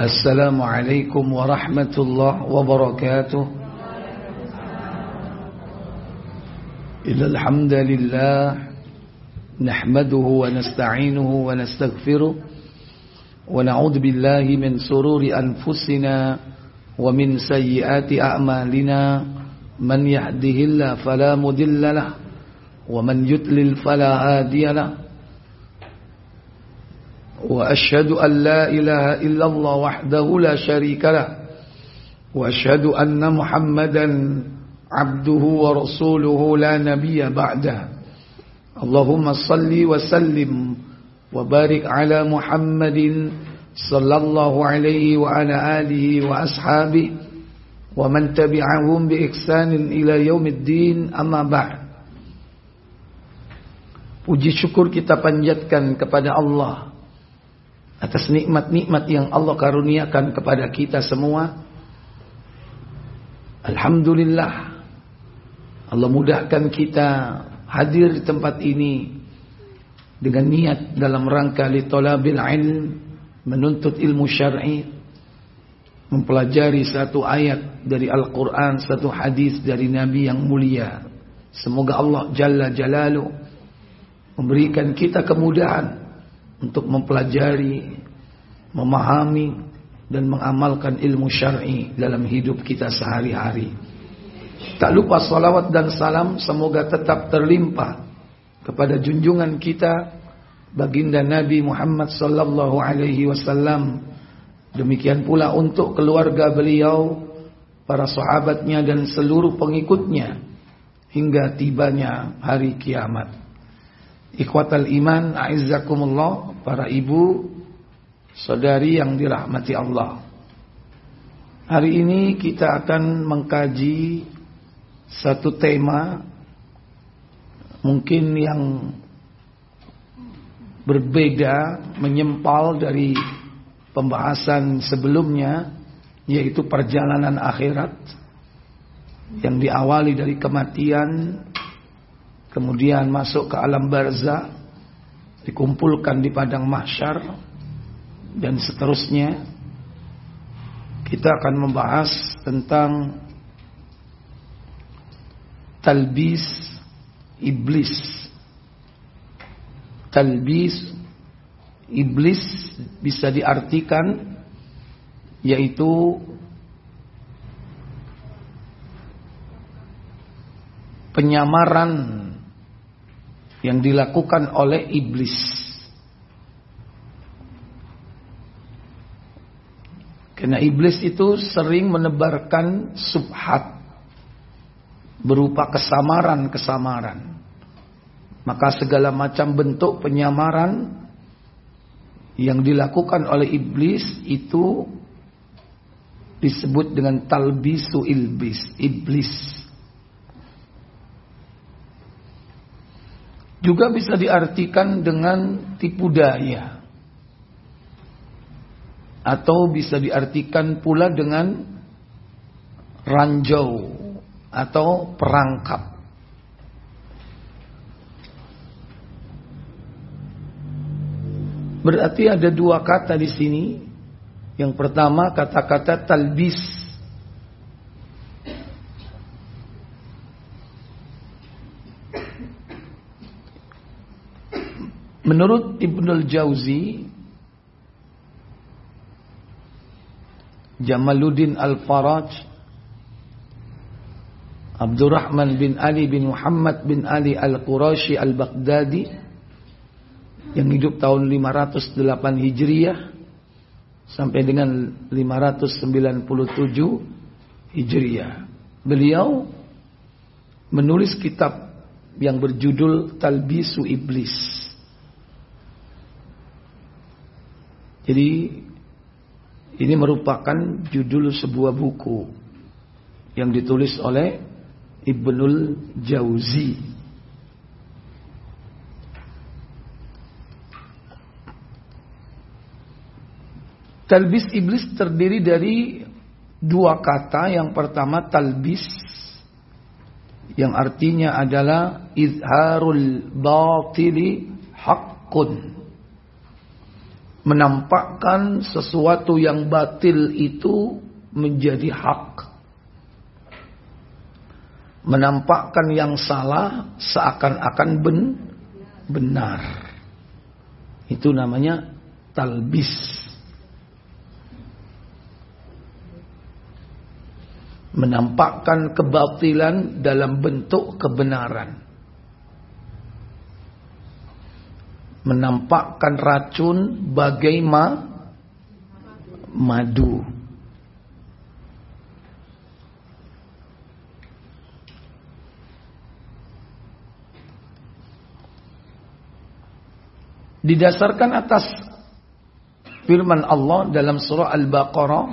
السلام عليكم ورحمة الله وبركاته. إن الحمد لله نحمده ونستعينه ونستغفره ونعوذ بالله من سرور أنفسنا ومن سيئات أعمالنا. من يهده الله فلا مدل له ومن يتلل فلا هادي له. وأشهد أن لا إله إلا الله وحده لا شريك له وأشهد أن محمدا عبده ورسوله لا نبي بعده. اللهم صل وسلم وبارك على محمد صلى الله عليه وعلى آله وأصحابه ومن تبعهم بإحسان إلى يوم الدين أما بعد. Puji syukur kita panjatkan kepada Allah. Atas nikmat-nikmat yang Allah karuniakan kepada kita semua. Alhamdulillah. Allah mudahkan kita hadir di tempat ini dengan niat dalam rangka li ilm, menuntut ilmu syar'i, mempelajari satu ayat dari Al-Qur'an, satu hadis dari Nabi yang mulia. Semoga Allah Jalla Jalalu memberikan kita kemudahan untuk mempelajari, memahami dan mengamalkan ilmu syar'i dalam hidup kita sehari-hari. Tak lupa salawat dan salam semoga tetap terlimpah kepada junjungan kita baginda Nabi Muhammad sallallahu alaihi wasallam. Demikian pula untuk keluarga beliau, para sahabatnya dan seluruh pengikutnya hingga tibanya hari kiamat. Ikhwatal iman, a'izzakumullah, para ibu, saudari yang dirahmati Allah. Hari ini kita akan mengkaji satu tema mungkin yang berbeda, menyempal dari pembahasan sebelumnya, yaitu perjalanan akhirat yang diawali dari kematian kemudian masuk ke alam barzah, dikumpulkan di padang mahsyar dan seterusnya. Kita akan membahas tentang talbis iblis. Talbis iblis bisa diartikan yaitu penyamaran yang dilakukan oleh iblis. Karena iblis itu sering menebarkan subhat berupa kesamaran-kesamaran. Maka segala macam bentuk penyamaran yang dilakukan oleh iblis itu disebut dengan talbisu ilbis, iblis. Juga bisa diartikan dengan tipu daya. Atau bisa diartikan pula dengan ranjau atau perangkap. Berarti ada dua kata di sini. Yang pertama kata-kata talbis Menurut Ibnul Jauzi Jamaluddin Al-Faraj Abdurrahman bin Ali bin Muhammad bin Ali Al-Qurashi Al-Baghdadi yang hidup tahun 508 Hijriah sampai dengan 597 Hijriah. Beliau menulis kitab yang berjudul Talbisu Iblis. Jadi ini merupakan judul sebuah buku yang ditulis oleh Ibnul Jauzi. Talbis iblis terdiri dari dua kata. Yang pertama talbis yang artinya adalah izharul batili haqqun menampakkan sesuatu yang batil itu menjadi hak. Menampakkan yang salah seakan-akan ben benar. Itu namanya talbis. Menampakkan kebatilan dalam bentuk kebenaran. Menampakkan racun bagaimana madu. Didasarkan atas firman Allah dalam surah Al-Baqarah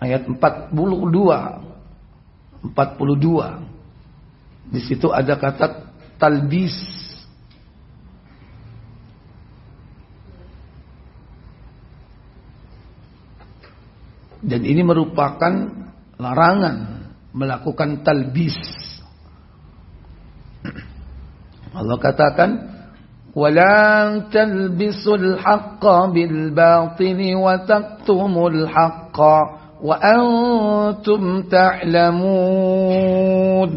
ayat 42 42 di situ ada kata talbis dan ini merupakan larangan melakukan talbis Allah katakan ولا تلبسوا الحق بالباطل وتكتموا الحق وأنتم تعلمون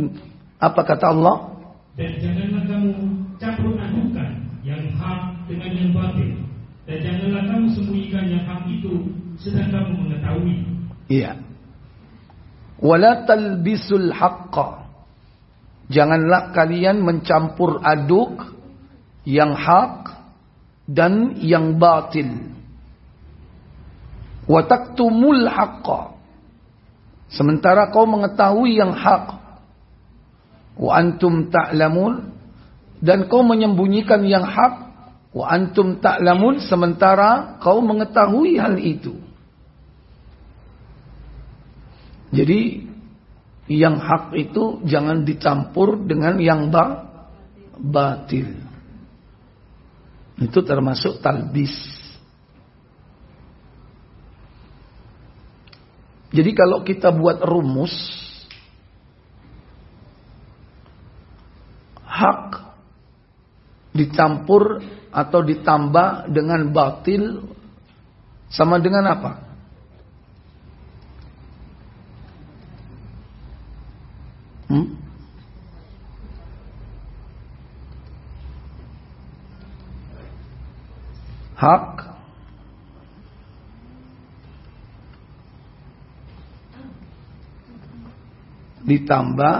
apa kata Allah dan janganlah kamu campur adukan yang hak dengan yang batil dan janganlah kamu sembunyikan yang hak itu sedang kamu mengetahui iya wala talbisul haqqa janganlah kalian mencampur aduk yang hak dan yang batil. Wa taktumul haqqa. Sementara kau mengetahui yang hak. Wa antum ta'lamun dan kau menyembunyikan yang hak. Wa antum ta'lamun sementara kau mengetahui hal itu. Jadi yang hak itu jangan dicampur dengan yang ba batil. Itu termasuk talbis. Jadi kalau kita buat rumus hak dicampur atau ditambah dengan batil sama dengan apa? Hmm? hak? Ditambah?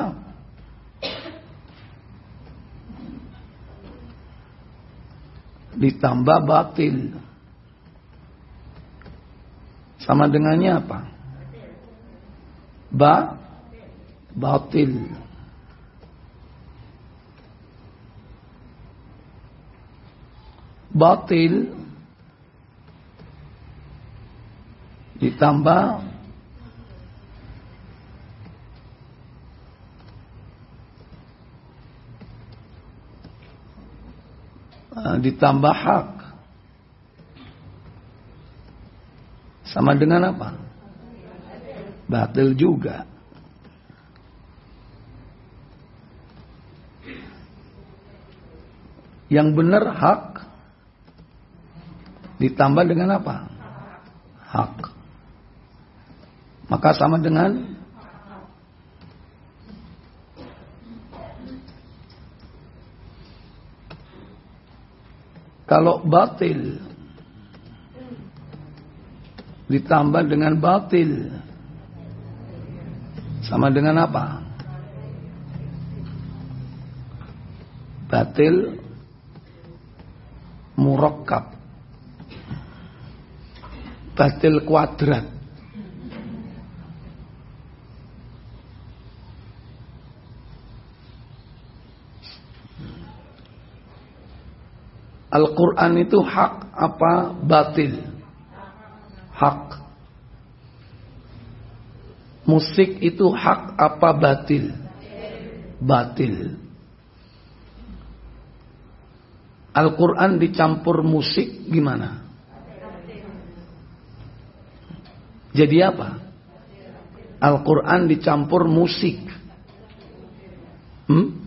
Ditambah batil. Sama dengannya apa? Ba batil batil ditambah eh, ditambah hak sama dengan apa? Batil juga. Yang benar hak ditambah dengan apa? Hak. Maka sama dengan kalau batil ditambah dengan batil sama dengan apa? Batil murakkab. Batil kuadrat. Al-Quran itu hak apa batil? Hak. Musik itu hak apa batil? Batil. Al-Quran dicampur musik gimana? Jadi apa? Al-Quran dicampur musik. Hmm?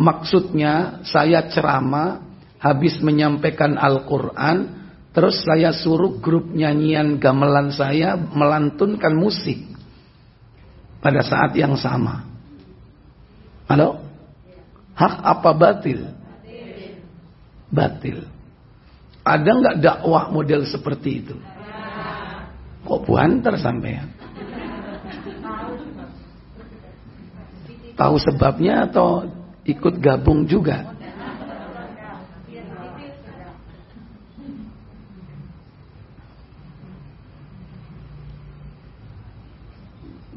Maksudnya saya ceramah habis menyampaikan Al-Quran, Terus saya suruh grup nyanyian gamelan saya melantunkan musik pada saat yang sama. Halo? Hak apa batil? Batil. Ada nggak dakwah model seperti itu? Kok buantar sampai Tahu sebabnya atau ikut gabung juga?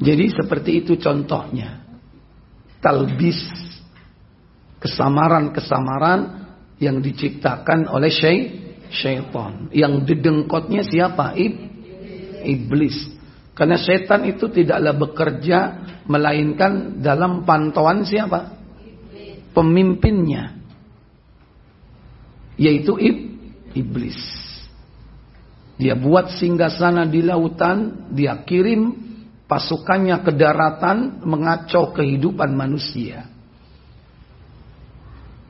Jadi seperti itu contohnya. Talbis kesamaran-kesamaran yang diciptakan oleh syaitan. Yang didengkotnya siapa? Iblis. Karena setan itu tidaklah bekerja melainkan dalam pantauan siapa? Pemimpinnya. Yaitu iblis. Dia buat singgah sana di lautan, dia kirim pasukannya ke daratan mengacau kehidupan manusia.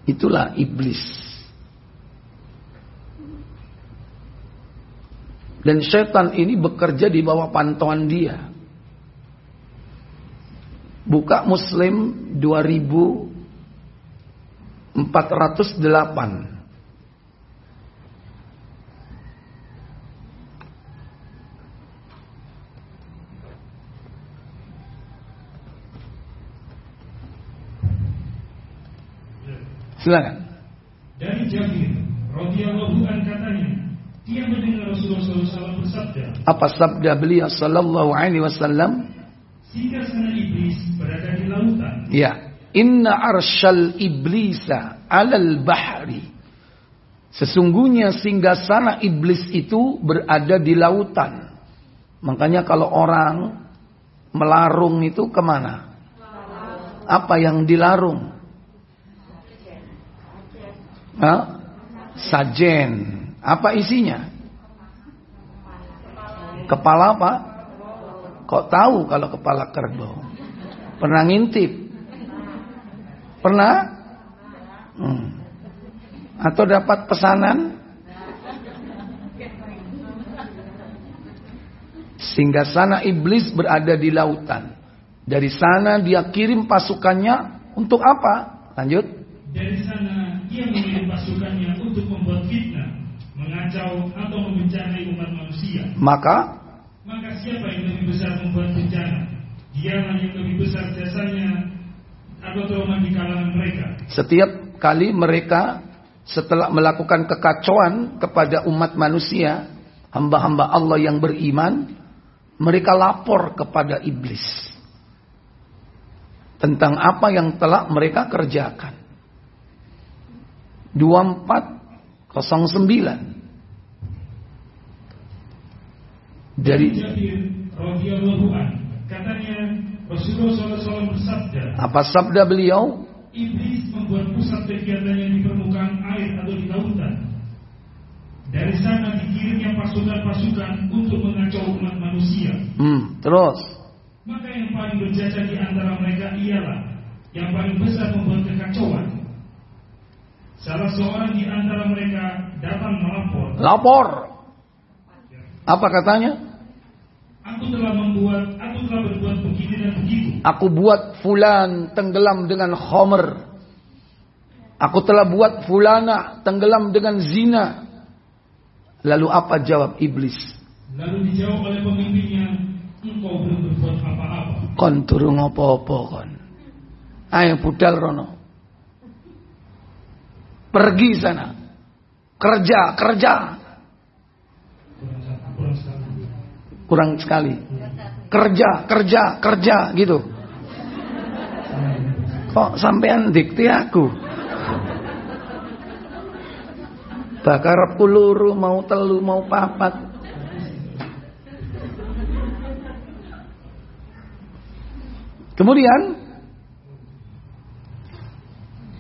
Itulah iblis. Dan setan ini bekerja di bawah pantauan dia. Buka Muslim 2408. Silakan. Dari Jabir radhiyallahu an katanya, dia mendengar Rasulullah SAW bersabda. Apa sabda beliau sallallahu alaihi wasallam? Sehingga sana iblis berada di lautan. Ya. Inna arshal iblisa alal bahri. Sesungguhnya sana iblis itu berada di lautan. Makanya kalau orang melarung itu ke mana? Apa yang dilarung? Hah? Sajen. Apa isinya? Kepala apa? Kok tahu kalau kepala kerbau? Pernah ngintip? Pernah? Hmm. Atau dapat pesanan? Sehingga sana iblis berada di lautan. Dari sana dia kirim pasukannya untuk apa? Lanjut. Dari sana ia mengirim pasukannya untuk membuat fitnah, mengacau atau membencanai umat manusia. Maka maka siapa yang lebih besar membuat bencana? Dialah yang lebih besar jasanya atau trauma di kalangan mereka. Setiap kali mereka setelah melakukan kekacauan kepada umat manusia, hamba-hamba Allah yang beriman, mereka lapor kepada iblis tentang apa yang telah mereka kerjakan. 2409 dari katanya Rasulullah SAW bersabda apa sabda beliau? Iblis membuat pusat kegiatannya di permukaan air atau di lautan. Dari sana dikirimnya pasukan-pasukan untuk mengacau umat manusia. Hmm, terus. Maka yang paling berjasa di antara mereka ialah yang paling besar membuat kekacauan Salah seorang di antara mereka datang melapor. Lapor. Apa katanya? Aku telah membuat, aku telah berbuat begini dan begitu. Aku buat fulan tenggelam dengan homer. Aku telah buat fulana tenggelam dengan zina. Lalu apa jawab iblis? Lalu dijawab oleh pemimpinnya, engkau belum berbuat apa-apa. Kon turung apa-apa kon. Ayo budal rono. Pergi sana. Kerja, kerja. Kurang sekali. Kerja, kerja, kerja gitu. Kok sampean dikti aku? Bakar peluru mau telu mau papat. Kemudian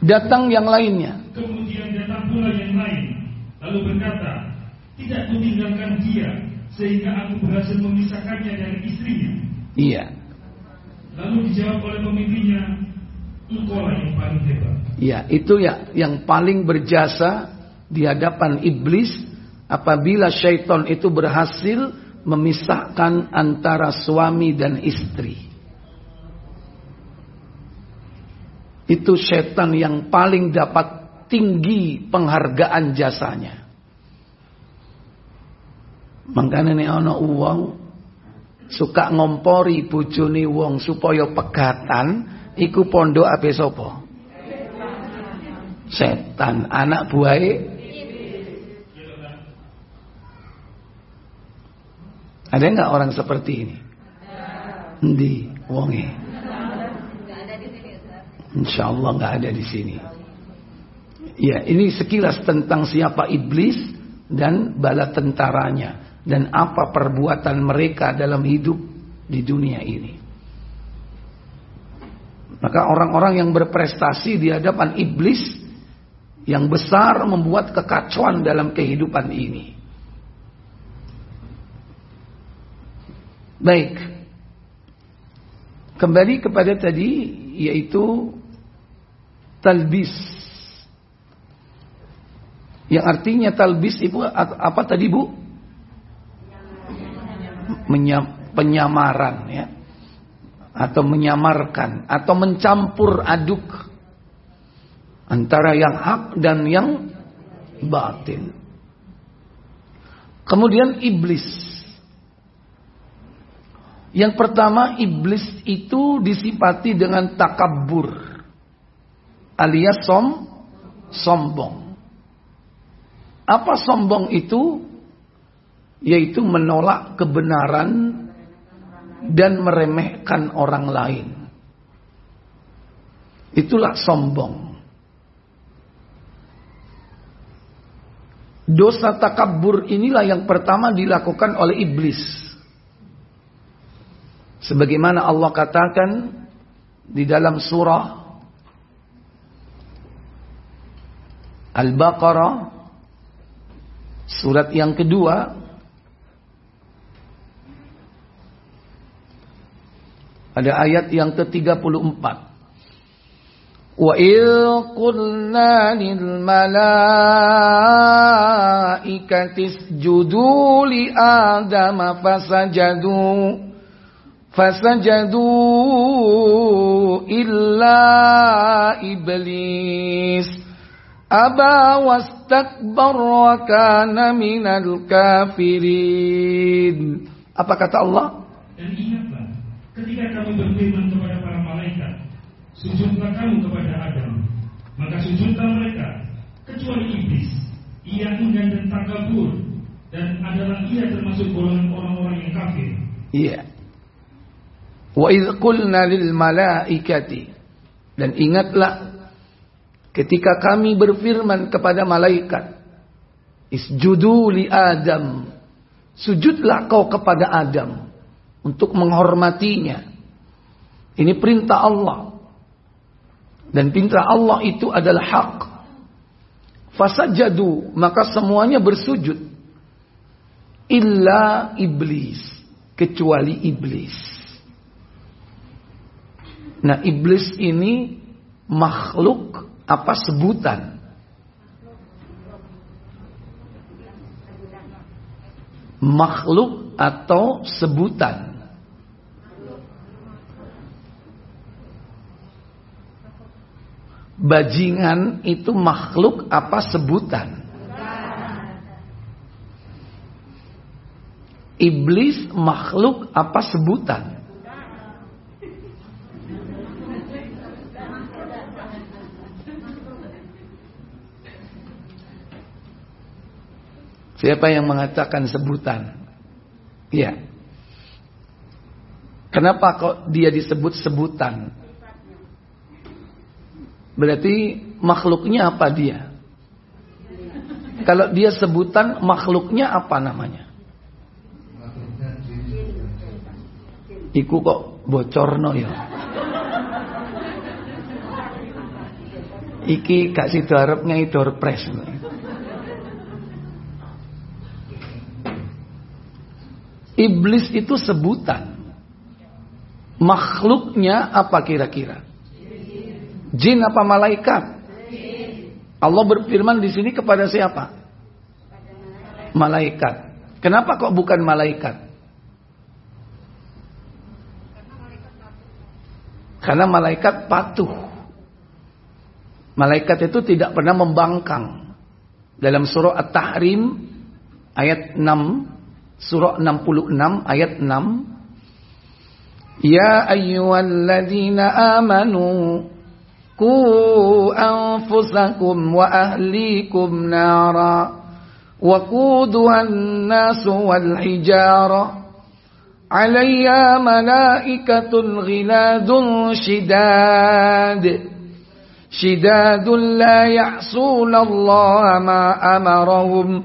datang yang lainnya. Kemudian datang pula yang lain, lalu berkata, tidak kutinggalkan dia, sehingga aku berhasil memisahkannya dari istrinya. Iya. Lalu dijawab oleh pemimpinnya, engkaulah yang paling hebat. Iya, itu ya yang paling berjasa di hadapan iblis apabila syaitan itu berhasil memisahkan antara suami dan istri. Itu setan yang paling dapat tinggi penghargaan jasanya. Makanya nih ana uang suka ngompori bojone wong supaya pegatan iku pondok ape sapa? Setan, anak buahe Ada nggak orang seperti ini? Di wonge. Insya Allah nggak ada di sini. Ya, ini sekilas tentang siapa iblis dan bala tentaranya dan apa perbuatan mereka dalam hidup di dunia ini. Maka orang-orang yang berprestasi di hadapan iblis yang besar membuat kekacauan dalam kehidupan ini. Baik. Kembali kepada tadi yaitu talbis. Yang artinya talbis itu apa tadi Bu? Menyam, penyamaran ya. Atau menyamarkan atau mencampur aduk antara yang hak dan yang batin. Kemudian iblis yang pertama iblis itu disipati dengan takabur alias som sombong. Apa sombong itu? Yaitu menolak kebenaran dan meremehkan orang lain. Itulah sombong. Dosa takabur inilah yang pertama dilakukan oleh iblis. Sebagaimana Allah katakan di dalam surah Al-Baqarah surat yang kedua. Ada ayat yang ke-34 Wa qulna lil malaikati isjudu li adama fasajadu wastakbar wa kana minal kafirin apa kata Allah? Dan ingatlah ketika kami berfirman kepada para malaikat sujudlah kamu kepada Adam. Maka sujudlah mereka kecuali iblis. Ia enggan dan takabur dan adalah ia termasuk golongan orang-orang yang kafir. Iya. Wa idh qulna lil malaikati. Dan ingatlah ketika kami berfirman kepada malaikat isjudu li Adam. Sujudlah kau kepada Adam untuk menghormatinya. Ini perintah Allah. Dan perintah Allah itu adalah hak. Fasajadu maka semuanya bersujud. Illa iblis kecuali iblis. Nah iblis ini makhluk apa sebutan? Makhluk atau sebutan? Bajingan itu makhluk apa sebutan? Iblis makhluk apa sebutan? Siapa yang mengatakan sebutan? Iya. Kenapa kok dia disebut sebutan? Berarti makhluknya apa dia? Kalau dia sebutan makhluknya apa namanya? Iku kok bocorno ya. Iki gak sido arep ngai door press. Iblis itu sebutan. Makhluknya apa kira-kira? Jin apa malaikat? Allah berfirman di sini kepada siapa? Malaikat. Kenapa kok bukan malaikat? Karena malaikat patuh. Malaikat itu tidak pernah membangkang. Dalam surah At-Tahrim ayat 6, surah 66 ayat 6. Ya ayyuhalladzina amanu ku anfusakum wa ahlikum nara nasu wal hijara عليها ملائكة غلاد شداد شداد لا يعصون الله ما أمرهم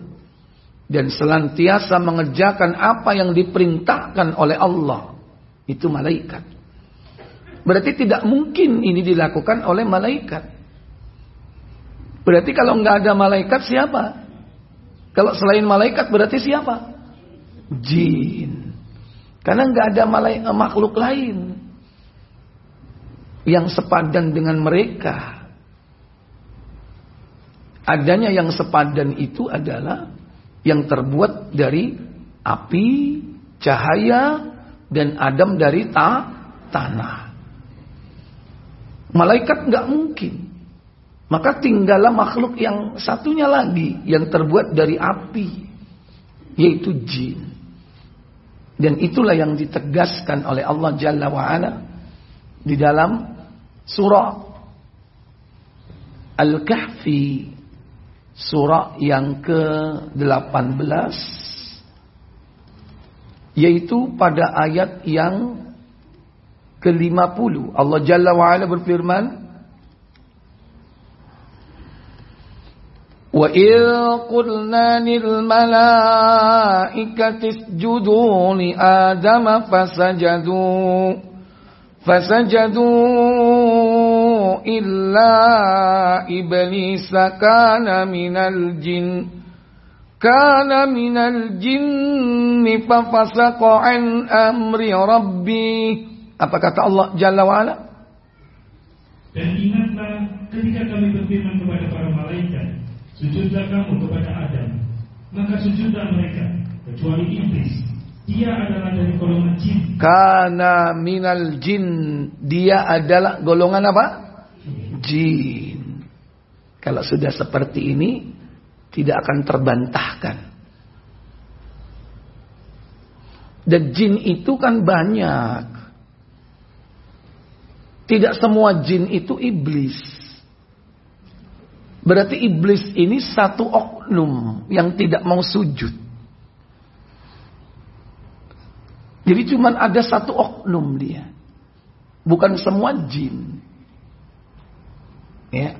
dan senantiasa mengerjakan apa yang diperintahkan oleh Allah. Itu malaikat. Berarti tidak mungkin ini dilakukan oleh malaikat. Berarti kalau nggak ada malaikat siapa? Kalau selain malaikat berarti siapa? Jin. Karena nggak ada malaikat makhluk lain yang sepadan dengan mereka. Adanya yang sepadan itu adalah yang terbuat dari api, cahaya, dan Adam dari ta tanah. Malaikat nggak mungkin. Maka tinggallah makhluk yang satunya lagi yang terbuat dari api, yaitu jin. Dan itulah yang ditegaskan oleh Allah Jalla wa'ala di dalam surah Al-Kahfi surah yang ke-18 yaitu pada ayat yang ke-50. Allah Jalla wa Ala berfirman Wa il qulna lil malaikati isjudu li Adam fasajadu fasajadu إلا إبليس كان من الجن كان من الجن ففسق عن أمر ربي apa kata Allah Jalla wa'ala dan ingatlah ketika kami berfirman kepada para malaikat Sujudlah kamu kepada Adam Maka sujudlah mereka Kecuali iblis Dia adalah dari golongan jin Karena minal jin Dia adalah golongan apa? Jin Kalau sudah seperti ini Tidak akan terbantahkan Dan jin itu kan banyak Tidak semua jin itu iblis Berarti iblis ini satu oknum yang tidak mau sujud. Jadi cuma ada satu oknum dia. Bukan semua jin. Ya.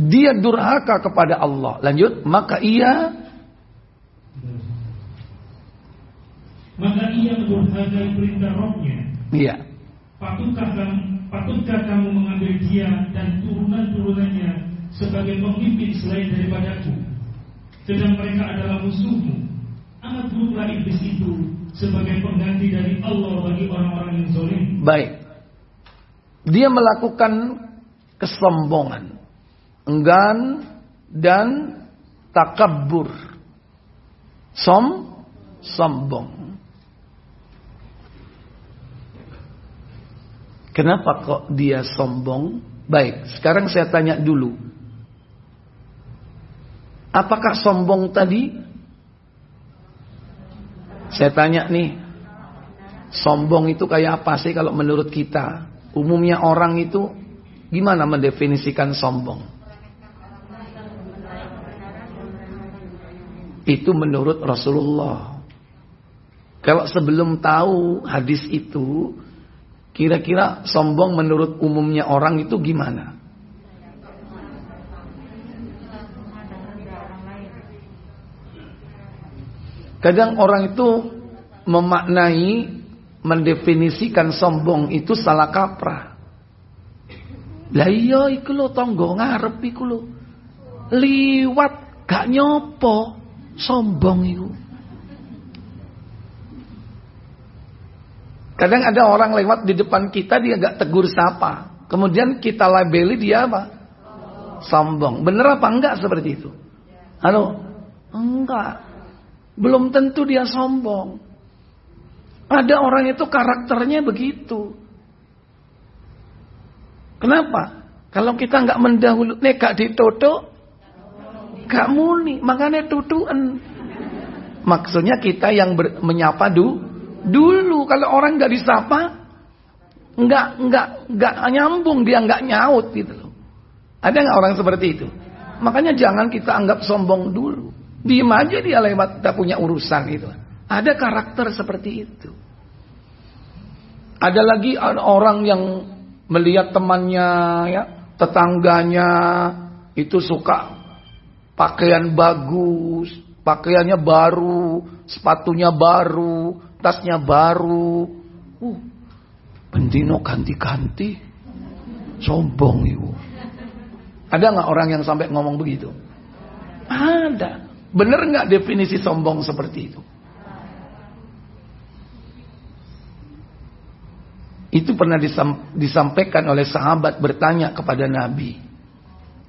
Dia durhaka kepada Allah. Lanjut, maka ia maka ia mendurhakai perintah rohnya. Iya. Patutkah kamu kamu mengambil dia dan turunan-turunannya sebagai pemimpin selain daripadaku? Sedang mereka adalah musuhmu. Amat buruklah iblis itu sebagai pengganti dari Allah bagi orang-orang yang zolim. Baik. Dia melakukan kesombongan, enggan dan takabur. Som, sombong. Kenapa kok dia sombong? Baik, sekarang saya tanya dulu. Apakah sombong tadi? Saya tanya nih. Sombong itu kayak apa sih kalau menurut kita? Umumnya orang itu gimana mendefinisikan sombong? Itu menurut Rasulullah. Kalau sebelum tahu hadis itu, Kira-kira sombong menurut umumnya orang itu gimana? Kadang orang itu memaknai, mendefinisikan sombong itu salah kaprah. Lah iya iku lho tangga ngarep iku lho. Liwat gak nyopo sombong iku. Kadang ada orang lewat di depan kita dia gak tegur sapa. Kemudian kita labeli dia apa? Sombong. Bener apa enggak seperti itu? Halo? Enggak. Belum tentu dia sombong. Ada orang itu karakternya begitu. Kenapa? Kalau kita nggak mendahulu, nih gak ditoto, gak muni, makanya tutuan. Maksudnya kita yang ber, menyapa du, Dulu kalau orang nggak disapa, nggak nggak nggak nyambung dia nggak nyaut gitu loh. Ada nggak orang seperti itu? Makanya jangan kita anggap sombong dulu. Diem aja dia lewat tak punya urusan itu. Ada karakter seperti itu. Ada lagi orang yang melihat temannya ya, tetangganya itu suka pakaian bagus, pakaiannya baru, sepatunya baru, tasnya baru. Uh, pendino ganti-ganti. Sombong ibu. Ada nggak orang yang sampai ngomong begitu? Ada. Bener nggak definisi sombong seperti itu? Itu pernah disampaikan oleh sahabat bertanya kepada Nabi.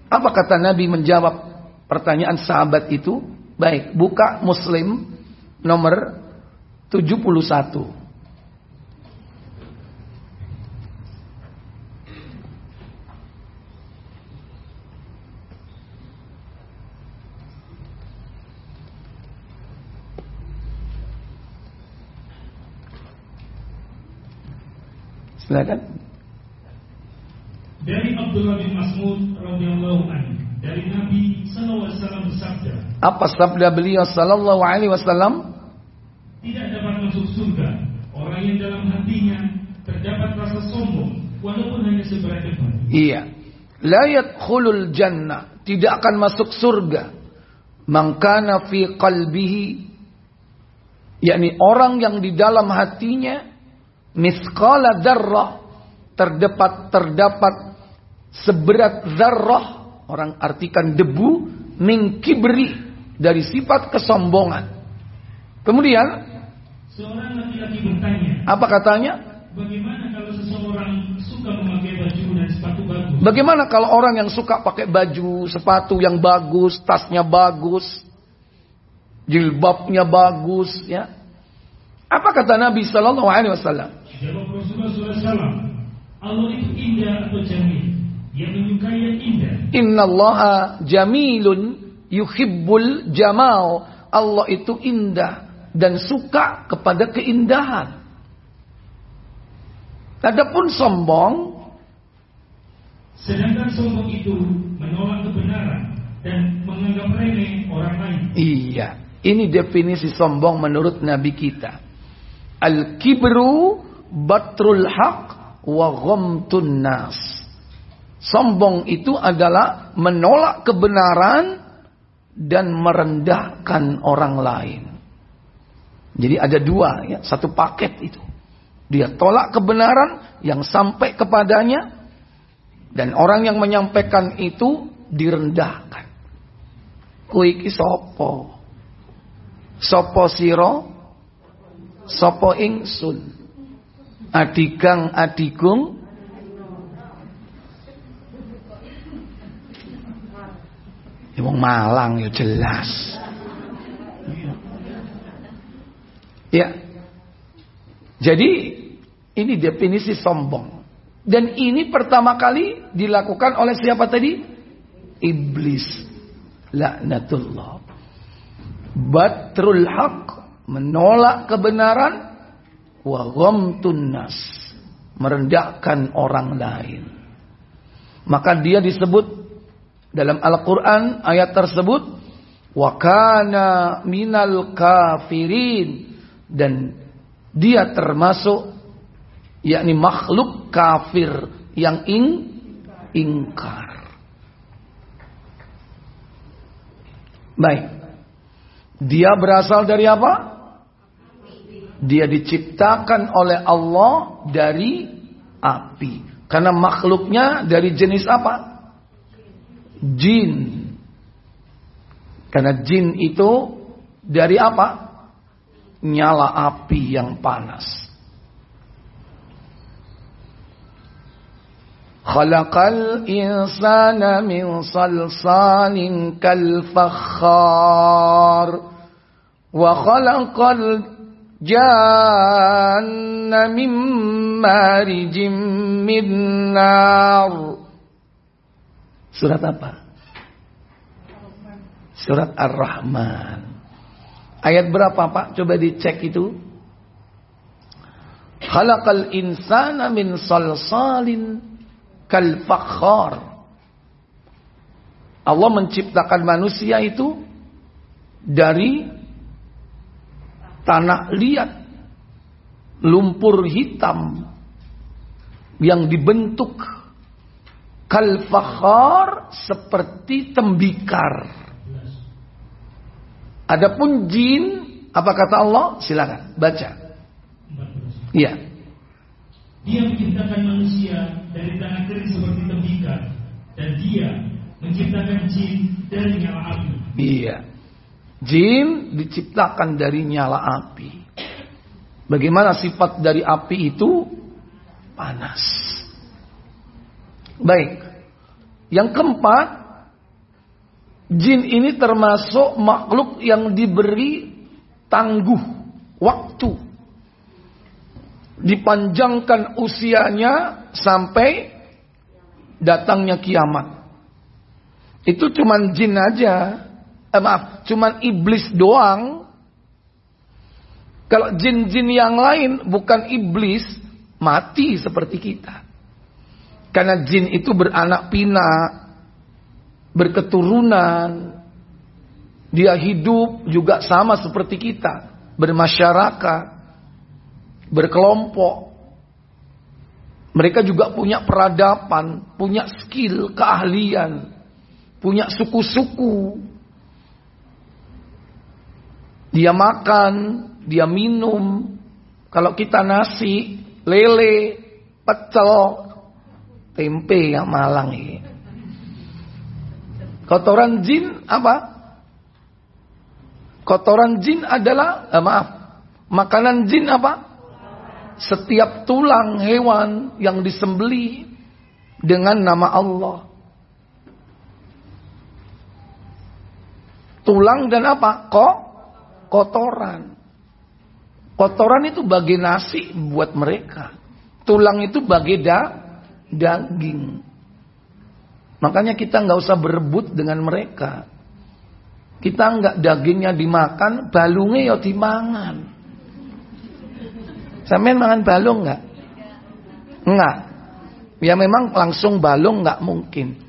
Apa kata Nabi menjawab pertanyaan sahabat itu? Baik, buka Muslim nomor 71. Silakan. Dari Abdullah bin Mas'ud radhiyallahu anhu, dari Nabi sallallahu alaihi wasallam bersabda. Apa sabda beliau sallallahu alaihi wasallam? Tidak dapat masuk surga orang yang dalam hatinya terdapat rasa sombong walaupun hanya seberat batu. Iya. La yadkhulul jannah, tidak akan masuk surga. Mangkana fi qalbihi yakni orang yang di dalam hatinya misqala dzarrah terdapat terdapat seberat zarrah orang artikan debu min kibri dari sifat kesombongan. Kemudian Seorang laki-laki bertanya. Apa katanya? Bagaimana kalau seseorang suka memakai baju dan sepatu bagus? Bagaimana kalau orang yang suka pakai baju, sepatu yang bagus, tasnya bagus, jilbabnya bagus, ya? Apa kata Nabi Sallallahu Alaihi Wasallam? Allah itu indah atau jamil. Yang menyukai yang indah. Inna Allah jamilun yuhibbul jamal. Allah itu indah dan suka kepada keindahan. Adapun sombong, sedangkan sombong itu menolak kebenaran dan menganggap remeh orang lain. Iya, ini definisi sombong menurut Nabi kita. Al-kibru batrul haq wa ghamtun nas. Sombong itu adalah menolak kebenaran dan merendahkan orang lain. Jadi ada dua, ya, satu paket itu. Dia tolak kebenaran yang sampai kepadanya dan orang yang menyampaikan itu direndahkan. Kuiki sopo. Sopo siro. Sopo ingsun. Adigang adigung. Ya Malang ya jelas. Ya. Jadi ini definisi sombong. Dan ini pertama kali dilakukan oleh siapa tadi? Iblis. Laknatullah. Batrul haq. Menolak kebenaran. Wa ghamtun nas. Merendahkan orang lain. Maka dia disebut dalam Al-Quran ayat tersebut. Wa kana minal kafirin dan dia termasuk yakni makhluk kafir yang ing ingkar. Baik. Dia berasal dari apa? Dia diciptakan oleh Allah dari api. Karena makhluknya dari jenis apa? Jin. Karena jin itu dari apa? Nyala api yang panas. Khalaqal insana min salsalin kal fakhar wa khalaqal janna min marijim min nar Surat apa? Surat Ar-Rahman. Ayat berapa Pak? Coba dicek itu. Khalaqal insana min salsalin kal fakhar. Allah menciptakan manusia itu dari tanah liat, lumpur hitam yang dibentuk kal fakhar seperti tembikar. Adapun jin, apa kata Allah? Silakan baca. Iya. Dia menciptakan manusia dari tanah kering seperti tembikar dan dia menciptakan jin dari nyala api. Iya. Jin diciptakan dari nyala api. Bagaimana sifat dari api itu? Panas. Baik. Yang keempat, jin ini termasuk makhluk yang diberi tangguh waktu dipanjangkan usianya sampai datangnya kiamat. Itu cuman jin aja. Eh, maaf, cuman iblis doang. Kalau jin-jin yang lain bukan iblis, mati seperti kita. Karena jin itu beranak pinak, berketurunan. Dia hidup juga sama seperti kita, bermasyarakat berkelompok. Mereka juga punya peradaban, punya skill, keahlian, punya suku-suku. Dia makan, dia minum. Kalau kita nasi, lele, pecel, tempe yang Malang ini. Kotoran jin apa? Kotoran jin adalah, eh, maaf, makanan jin apa? setiap tulang hewan yang disembeli dengan nama Allah. Tulang dan apa? Kok? Kotoran. Kotoran itu bagi nasi buat mereka. Tulang itu bagi da, daging. Makanya kita nggak usah berebut dengan mereka. Kita nggak dagingnya dimakan, balungnya ya dimangan. Sampean makan balung nggak? Enggak. Ya memang langsung balung nggak mungkin.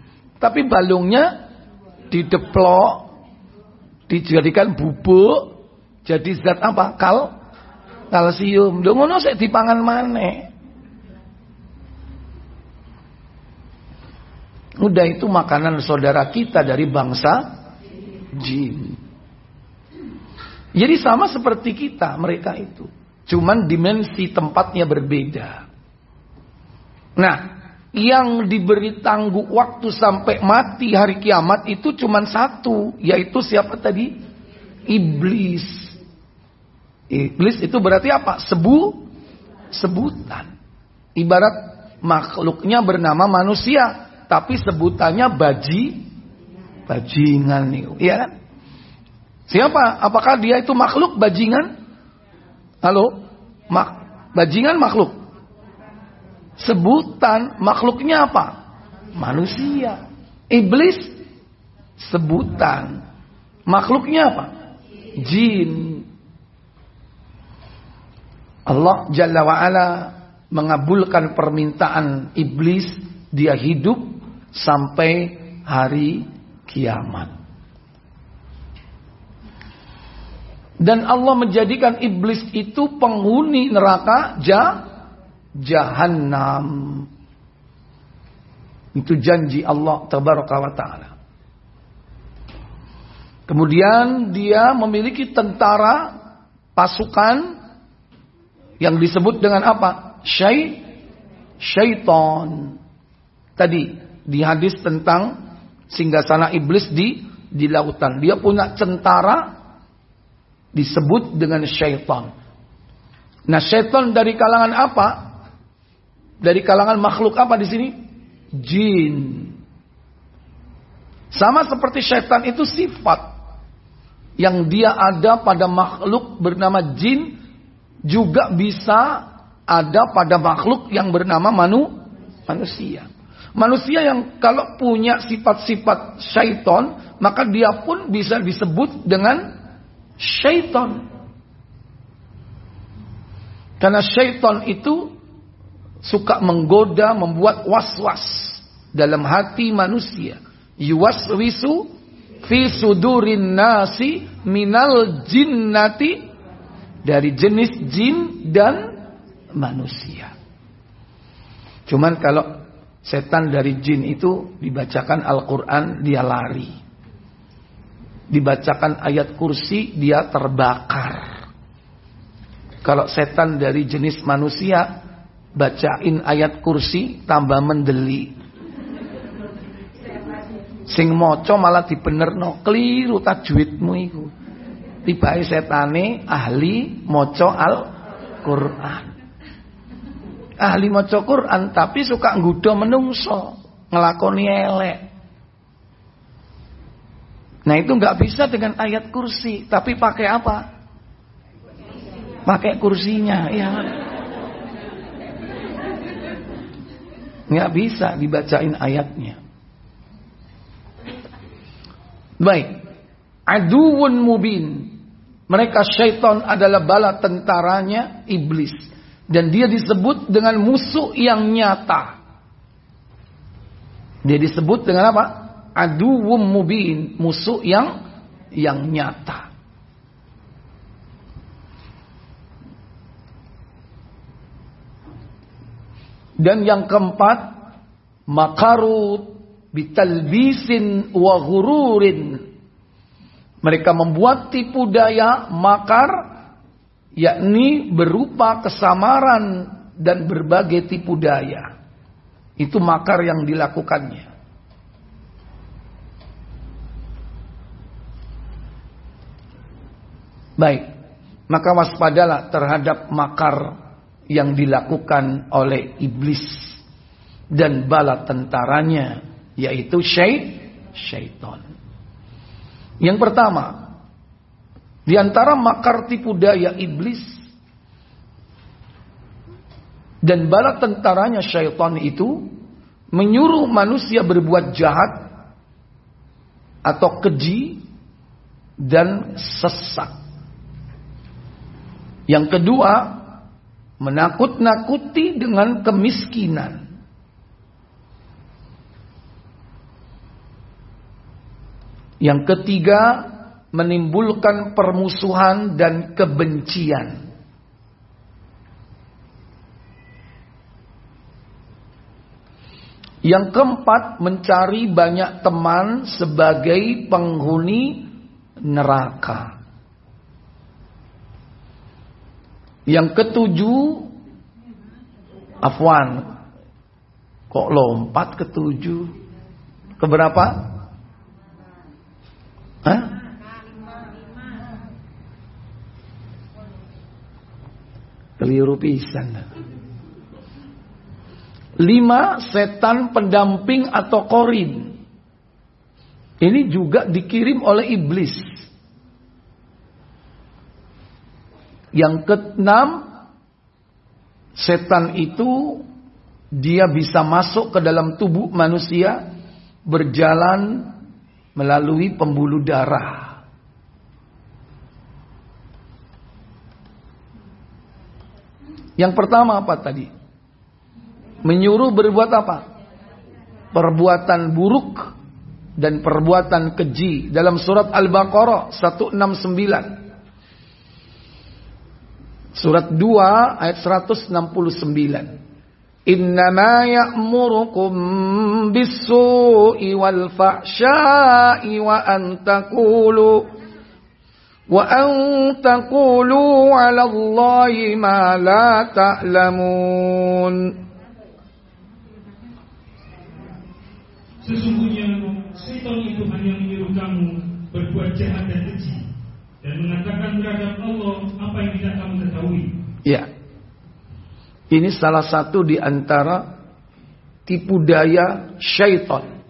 Tapi balungnya dideplok, dijadikan bubuk, jadi zat apa? Kal kalsium. Lho ngono sik dipangan maneh. Udah itu makanan saudara kita dari bangsa jin. Jadi sama seperti kita mereka itu. Cuman dimensi tempatnya berbeda. Nah, yang diberi tangguh waktu sampai mati hari kiamat itu cuma satu, yaitu siapa tadi? Iblis. Iblis itu berarti apa? Sebu, sebutan. Ibarat makhluknya bernama manusia, tapi sebutannya baji, bajingan nih, ya kan? Siapa? Apakah dia itu makhluk bajingan? Halo? Mak bajingan makhluk. Sebutan makhluknya apa? Manusia. Iblis sebutan. Makhluknya apa? Jin. Allah Jalla wa'ala mengabulkan permintaan iblis dia hidup sampai hari kiamat. Dan Allah menjadikan iblis itu penghuni neraka jah, jahanam. Itu janji Allah tabaraka wa taala. Kemudian dia memiliki tentara pasukan yang disebut dengan apa? Syai syaiton. Tadi di hadis tentang singgasana iblis di di lautan. Dia punya tentara disebut dengan syaitan. Nah, syaitan dari kalangan apa? Dari kalangan makhluk apa di sini? Jin. Sama seperti syaitan itu sifat yang dia ada pada makhluk bernama jin juga bisa ada pada makhluk yang bernama manu, manusia. Manusia yang kalau punya sifat-sifat syaitan, maka dia pun bisa disebut dengan syaitan. Karena syaitan itu suka menggoda, membuat was-was dalam hati manusia yuwaswisu fi sudurin nasi minal jinnati dari jenis jin dan manusia. Cuman kalau setan dari jin itu dibacakan Al-Quran dia lari. Dibacakan ayat kursi dia terbakar. Kalau setan dari jenis manusia bacain ayat kursi tambah mendeli. Sing maca malah dibenerno, keliru tajwidmu iku. Tibake setane ahli maca Al-Qur'an. Ahli maca Quran tapi suka nggudo menungso, ngelakoni elek. Nah itu nggak bisa dengan ayat kursi, tapi pakai apa? Pakai kursinya, ya. Nggak bisa dibacain ayatnya. Baik. Aduun mubin. Mereka syaitan adalah bala tentaranya iblis. Dan dia disebut dengan musuh yang nyata. Dia disebut dengan apa? Aduun mubin. Musuh yang yang nyata. Dan yang keempat, makarut bitalbisin wa ghururin. Mereka membuat tipu daya makar yakni berupa kesamaran dan berbagai tipu daya. Itu makar yang dilakukannya. Baik, maka waspadalah terhadap makar yang dilakukan oleh iblis dan bala tentaranya yaitu syaitan. Yang pertama, di antara makar tipu daya iblis dan bala tentaranya syaitan itu menyuruh manusia berbuat jahat atau keji dan sesat. Yang kedua, menakut-nakuti dengan kemiskinan. Yang ketiga, menimbulkan permusuhan dan kebencian. Yang keempat, mencari banyak teman sebagai penghuni neraka. Yang ketujuh, Afwan. Kok lompat ketujuh? Keberapa? Hah? Keliru pisan. Lima setan pendamping atau korin. Ini juga dikirim oleh iblis. Yang keenam, setan itu dia bisa masuk ke dalam tubuh manusia, berjalan melalui pembuluh darah. Yang pertama apa tadi? Menyuruh berbuat apa? Perbuatan buruk dan perbuatan keji dalam surat Al-Baqarah 169. Surat 2 ayat 169. إنما يأمركم بالسوء والفحشاء وأن تقولوا وأن تقولوا على الله ما لا تعلمون Sesungguhnya setan itu hanya menyuruh kamu berbuat jahat dan keji dan mengatakan terhadap Allah apa yang tidak kamu ketahui. Ya. Ini salah satu di antara tipu daya syaitan.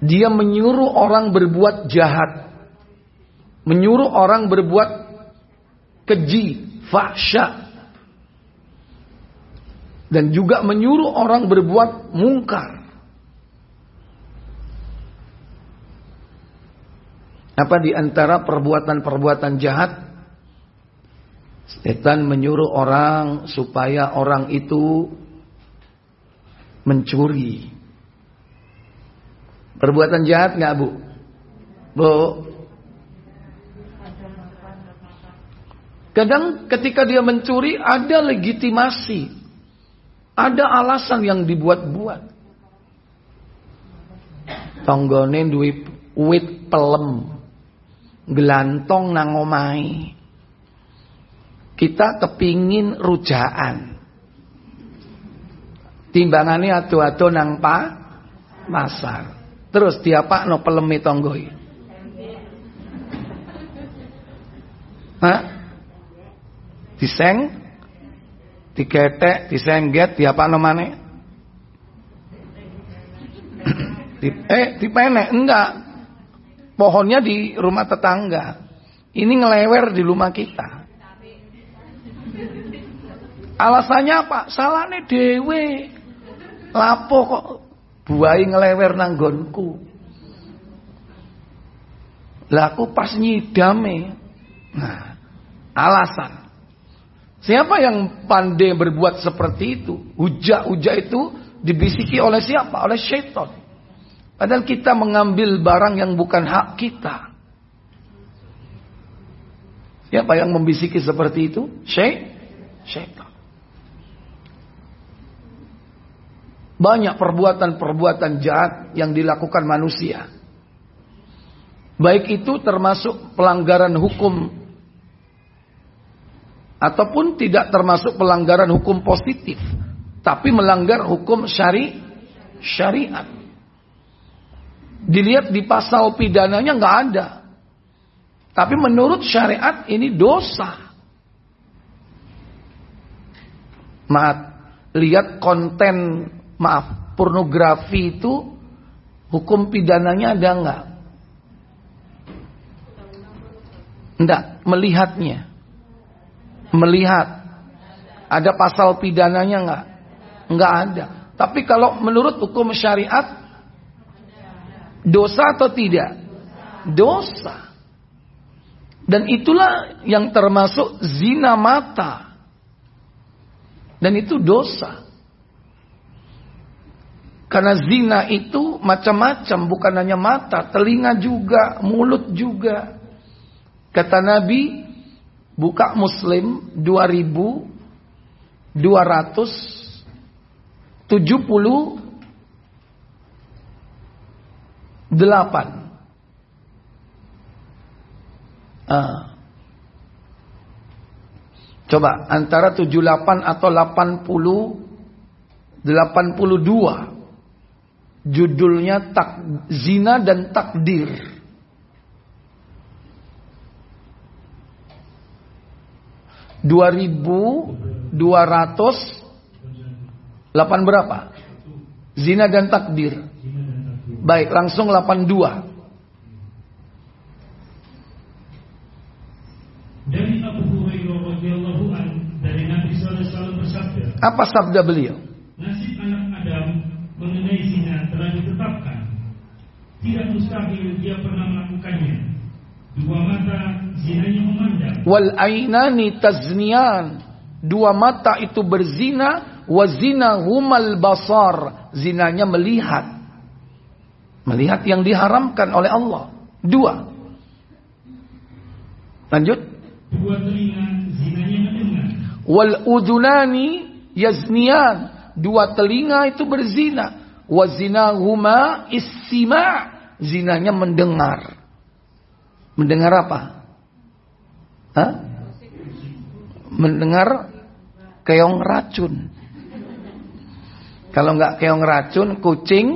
Dia menyuruh orang berbuat jahat. Menyuruh orang berbuat keji, fahsya. Dan juga menyuruh orang berbuat mungkar. Apa di antara perbuatan-perbuatan jahat? Setan menyuruh orang supaya orang itu mencuri. Perbuatan jahat nggak bu? Bu? Kadang ketika dia mencuri ada legitimasi. Ada alasan yang dibuat-buat. Tonggone duit wit pelem gelantong nang omai. Kita kepingin rujaan. Timbangannya atu-atu nang pa masar. Terus tiapa no pelemi tonggoi. Hah? Diseng, diketek, disengget, tiapa no mane? eh, dipenek enggak pohonnya di rumah tetangga. Ini ngelewer di rumah kita. Alasannya apa? Salahnya dewe. Lapo kok buai ngelewer nanggonku. Laku pas nyidame. Nah, alasan. Siapa yang pandai berbuat seperti itu? Hujah-hujah itu dibisiki oleh siapa? Oleh syaitan. Padahal kita mengambil barang yang bukan hak kita. Siapa yang membisiki seperti itu? Syaitan. Banyak perbuatan-perbuatan jahat yang dilakukan manusia. Baik itu termasuk pelanggaran hukum ataupun tidak termasuk pelanggaran hukum positif, tapi melanggar hukum syari syariat. Dilihat di pasal pidananya nggak ada. Tapi menurut syariat ini dosa. Maaf, lihat konten maaf pornografi itu hukum pidananya ada nggak? Enggak, melihatnya. Melihat. Ada pasal pidananya nggak? Nggak ada. Tapi kalau menurut hukum syariat Dosa atau tidak? Dosa. Dan itulah yang termasuk zina mata. Dan itu dosa. Karena zina itu macam-macam, bukan hanya mata, telinga juga, mulut juga. Kata Nabi, buka Muslim 2270 Delapan. Ah. Coba antara 78 atau 80 82 judulnya tak zina dan takdir. Dua ribu dua ratus delapan berapa? Zina dan takdir. Baik, langsung 82. Dari Abu Hurairah radhiyallahu an dari Nabi sallallahu bersabda. Apa sabda beliau? Nasib anak Adam mengenai zina telah ditetapkan. Tidak mustahil dia pernah melakukannya. Dua mata zinanya memandang. Wal ainani tazniyan. Dua mata itu berzina, wazina humal basar. Zinanya melihat. Melihat yang diharamkan oleh Allah. Dua. Lanjut. Dua telinga zinanya mendengar. Wal udunani yaznian. Dua telinga itu berzina. Wazina huma istima. Zinanya mendengar. Mendengar apa? Hah? Mendengar keong racun. Kalau nggak keong racun, kucing,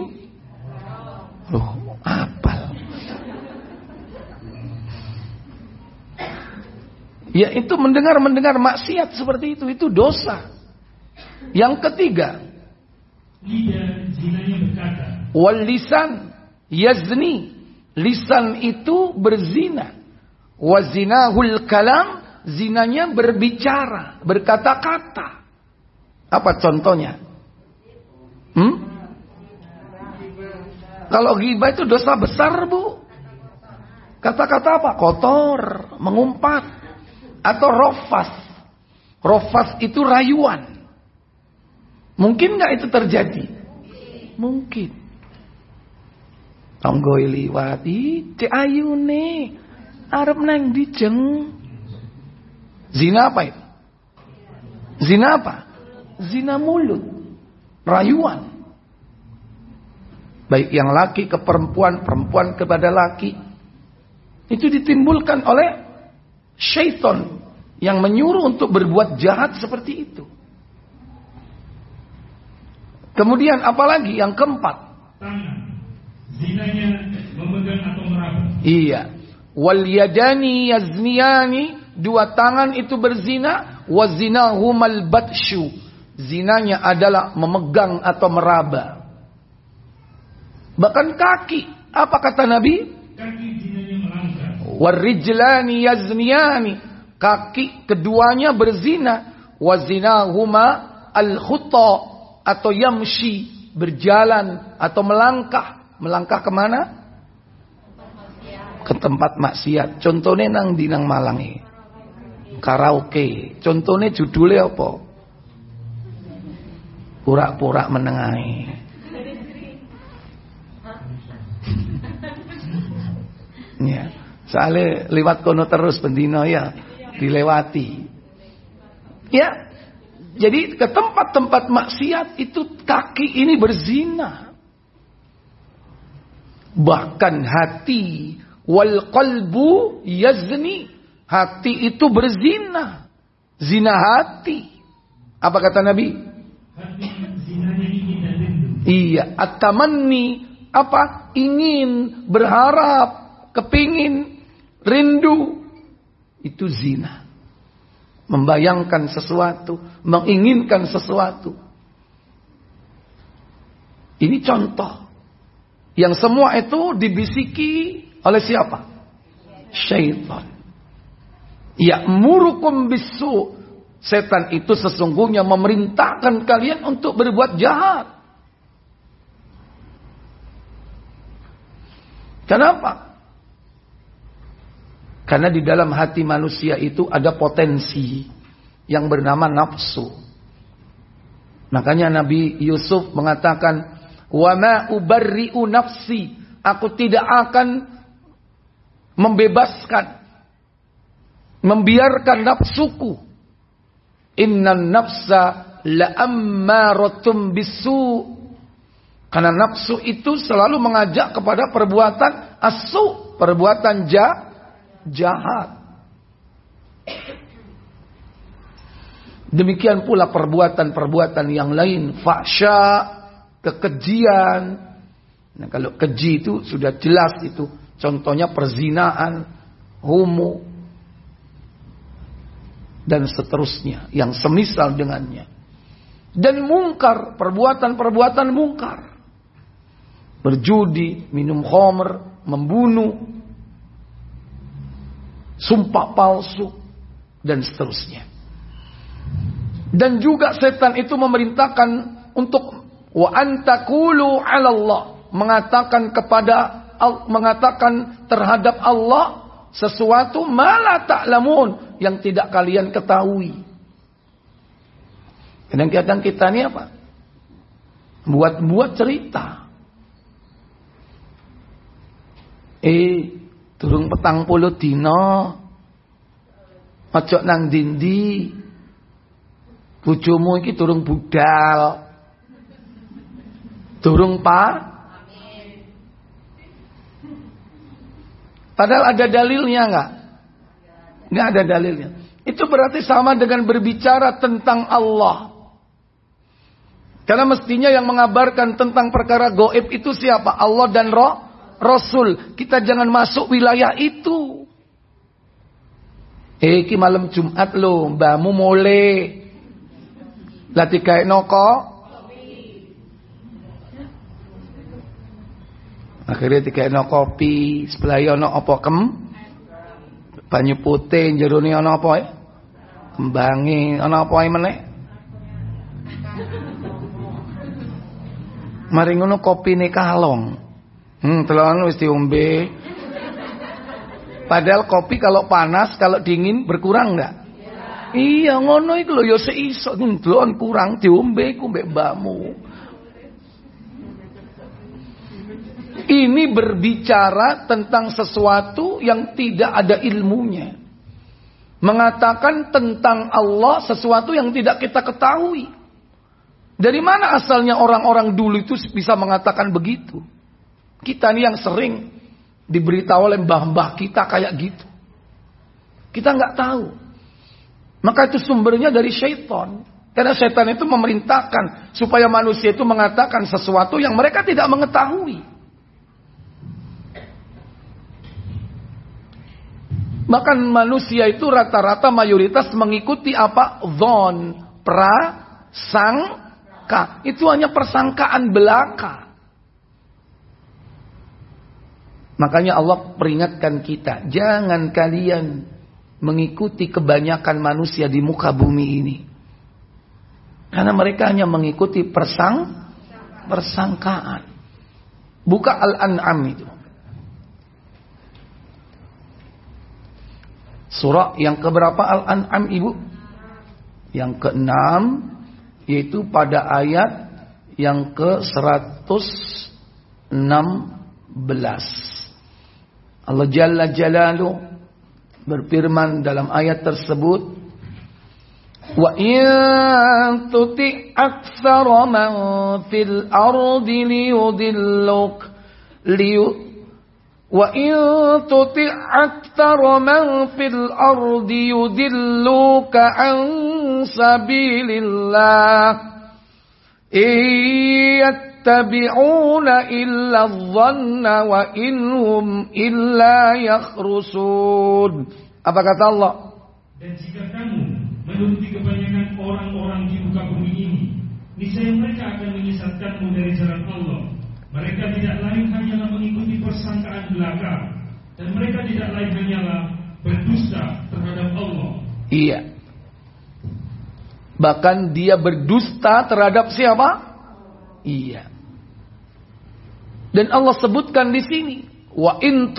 loh, apal. Ya itu mendengar-mendengar maksiat seperti itu, itu dosa. Yang ketiga, wal lisan yazni. Lisan itu berzina. Wazinahul kalam, zinanya berbicara, berkata-kata. Apa contohnya? Hmm? Kalau ghibah itu dosa besar, Bu. Kata-kata apa? Kotor, mengumpat. Atau rofas. Rofas itu rayuan. Mungkin nggak itu terjadi? Mungkin. Tonggo liwat, cek ayu nih. Arab neng dijeng. Zina apa itu? Zina apa? Zina mulut rayuan. Baik yang laki ke perempuan, perempuan kepada laki. Itu ditimbulkan oleh syaitan yang menyuruh untuk berbuat jahat seperti itu. Kemudian apalagi yang keempat? Tangan. Zinanya memegang atau meraba. Iya. Wal yadani yazniyani, dua tangan itu berzina, wazinahumal batshu zinanya adalah memegang atau meraba. Bahkan kaki, apa kata Nabi? Kaki zinanya melangkah. Warijlani yazniyani, kaki keduanya berzina. Wazinahuma al-khutta atau yamshi, berjalan atau melangkah. Melangkah ke mana? Ke tempat maksiat. Contohnya nang dinang Malang Karaoke. Contohnya judulnya apa? pura-pura menengahi. ya, soalnya lewat kono terus bendino ya dilewati. Ya, jadi ke tempat-tempat maksiat itu kaki ini berzina. Bahkan hati wal qalbu yazni. Hati itu berzina. Zina hati. Apa kata Nabi? Iya, atamanni apa? Ingin, berharap, kepingin, rindu. Itu zina. Membayangkan sesuatu, menginginkan sesuatu. Ini contoh. Yang semua itu dibisiki oleh siapa? Syaitan. Ya'murukum bisu. Setan itu sesungguhnya memerintahkan kalian untuk berbuat jahat. Kenapa? Karena di dalam hati manusia itu ada potensi yang bernama nafsu. Makanya Nabi Yusuf mengatakan, "Wa ma ubarri'u nafsi." Aku tidak akan membebaskan membiarkan nafsuku. Innan nafsa la'ammaratum bisu karena nafsu itu selalu mengajak kepada perbuatan asu, perbuatan ja, jahat. Demikian pula perbuatan-perbuatan yang lain, fahsya, kekejian. Nah, kalau keji itu sudah jelas itu, contohnya perzinaan, homo, dan seterusnya yang semisal dengannya. Dan mungkar, perbuatan-perbuatan mungkar berjudi, minum khamr, membunuh, sumpah palsu, dan seterusnya. Dan juga setan itu memerintahkan untuk wa antakulu 'ala Allah, mengatakan kepada mengatakan terhadap Allah sesuatu malah ta'lamun yang tidak kalian ketahui. Kadang-kadang kita ini apa? Buat-buat cerita. Eh, turung petang puluh dino. Ojo nang dindi. Bojomu iki turung budal. Turung pa Padahal ada dalilnya enggak? Enggak ada dalilnya. Itu berarti sama dengan berbicara tentang Allah. Karena mestinya yang mengabarkan tentang perkara goib itu siapa? Allah dan roh, Rasul. Kita jangan masuk wilayah itu. Eh, ki malam Jumat lo, mbahmu mole. Lati kayak noko. Akhirnya tiga no kopi, sebelah ono apa kem? Banyu putih, jeruni ono apa ya? Kembangi, ono apa ya meneh? Mari ngono nih kalong. Hmm, telon wis diombe. Padahal kopi kalau panas, kalau dingin berkurang enggak? Iya, ngono iku lho ya seiso ndelon kurang diombe ku mbek mbakmu. Ini berbicara tentang sesuatu yang tidak ada ilmunya. Mengatakan tentang Allah sesuatu yang tidak kita ketahui. Dari mana asalnya orang-orang dulu itu bisa mengatakan begitu? Kita ini yang sering diberitahu oleh mbah-mbah kita kayak gitu. Kita nggak tahu. Maka itu sumbernya dari syaitan. Karena syaitan itu memerintahkan supaya manusia itu mengatakan sesuatu yang mereka tidak mengetahui. Bahkan manusia itu rata-rata mayoritas mengikuti apa? Zon, prasangka. Itu hanya persangkaan belaka. Makanya Allah peringatkan kita, jangan kalian mengikuti kebanyakan manusia di muka bumi ini. Karena mereka hanya mengikuti persang persangkaan. Buka Al-An'am itu. Surah yang keberapa Al-An'am ibu? Yang keenam yaitu pada ayat yang ke 116. Allah Jalla Jalalu berfirman dalam ayat tersebut Wa in tuti aktsara man fil ardi liyudilluk liyu wa in tuti aktsara man fil ardi yudilluka an sabilillah يتبعون إلا الظن وإن هم إلا يخرسون Apa kata Allah? Dan jika kamu menuruti kebanyakan orang-orang di muka bumi ini, niscaya mereka akan menyesatkanmu dari jalan Allah mereka tidak lain hanyalah mengikuti persangkaan belaka dan mereka tidak lain hanyalah berdusta terhadap Allah. Iya. Bahkan dia berdusta terhadap siapa? Iya. Dan Allah sebutkan di sini, wa in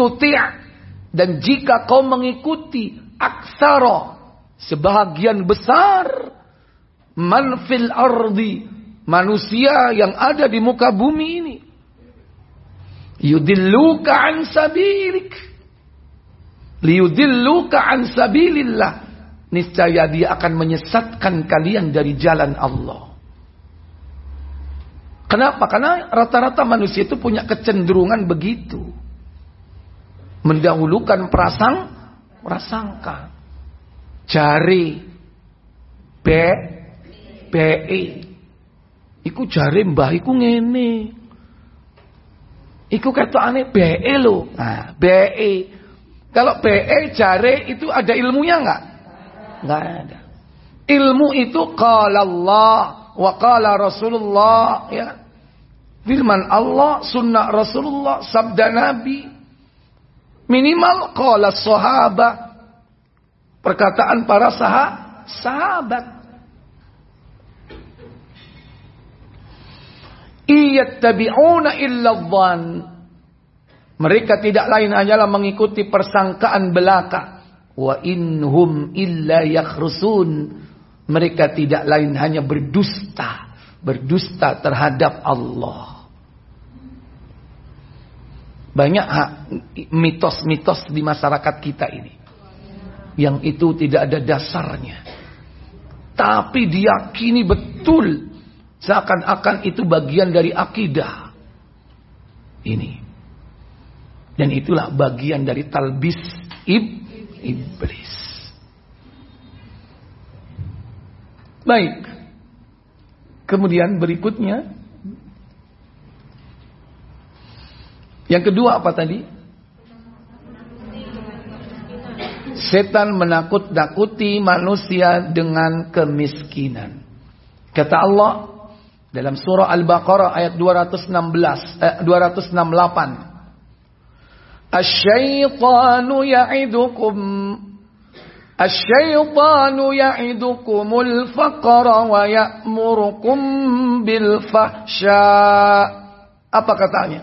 dan jika kau mengikuti aksara sebahagian besar manfil ardi manusia yang ada di muka bumi ini Yudilluka an sabilik. Liyudilluka an sabilillah. Niscaya dia akan menyesatkan kalian dari jalan Allah. Kenapa? Karena rata-rata manusia itu punya kecenderungan begitu. Mendahulukan prasang, prasangka. Jari, B, BE. Iku jari mbah iku ngene. Iku ketokane BE lo. Nah, BE. Kalau BE jare itu ada ilmunya enggak? Enggak ada. Ilmu itu qala Allah wa qala Rasulullah ya. Firman Allah, sunnah Rasulullah, sabda Nabi. Minimal qala sahabat. Perkataan para sah sahabat. Iyattabi'una illa dhan. Mereka tidak lain hanyalah mengikuti persangkaan belaka. Wa inhum illa yakhrusun. Mereka tidak lain hanya berdusta. Berdusta terhadap Allah. Banyak mitos-mitos di masyarakat kita ini. Yang itu tidak ada dasarnya. tapi diyakini betul seakan-akan itu bagian dari akidah. Ini. Dan itulah bagian dari talbis ib iblis. Baik. Kemudian berikutnya Yang kedua apa tadi? Setan menakut-nakuti manusia dengan kemiskinan. Kata Allah dalam surah Al-Baqarah ayat 216 eh, 268. Asy-syaitanu ya'idukum Faqra wa ya'murukum bil fahsya. Apa katanya?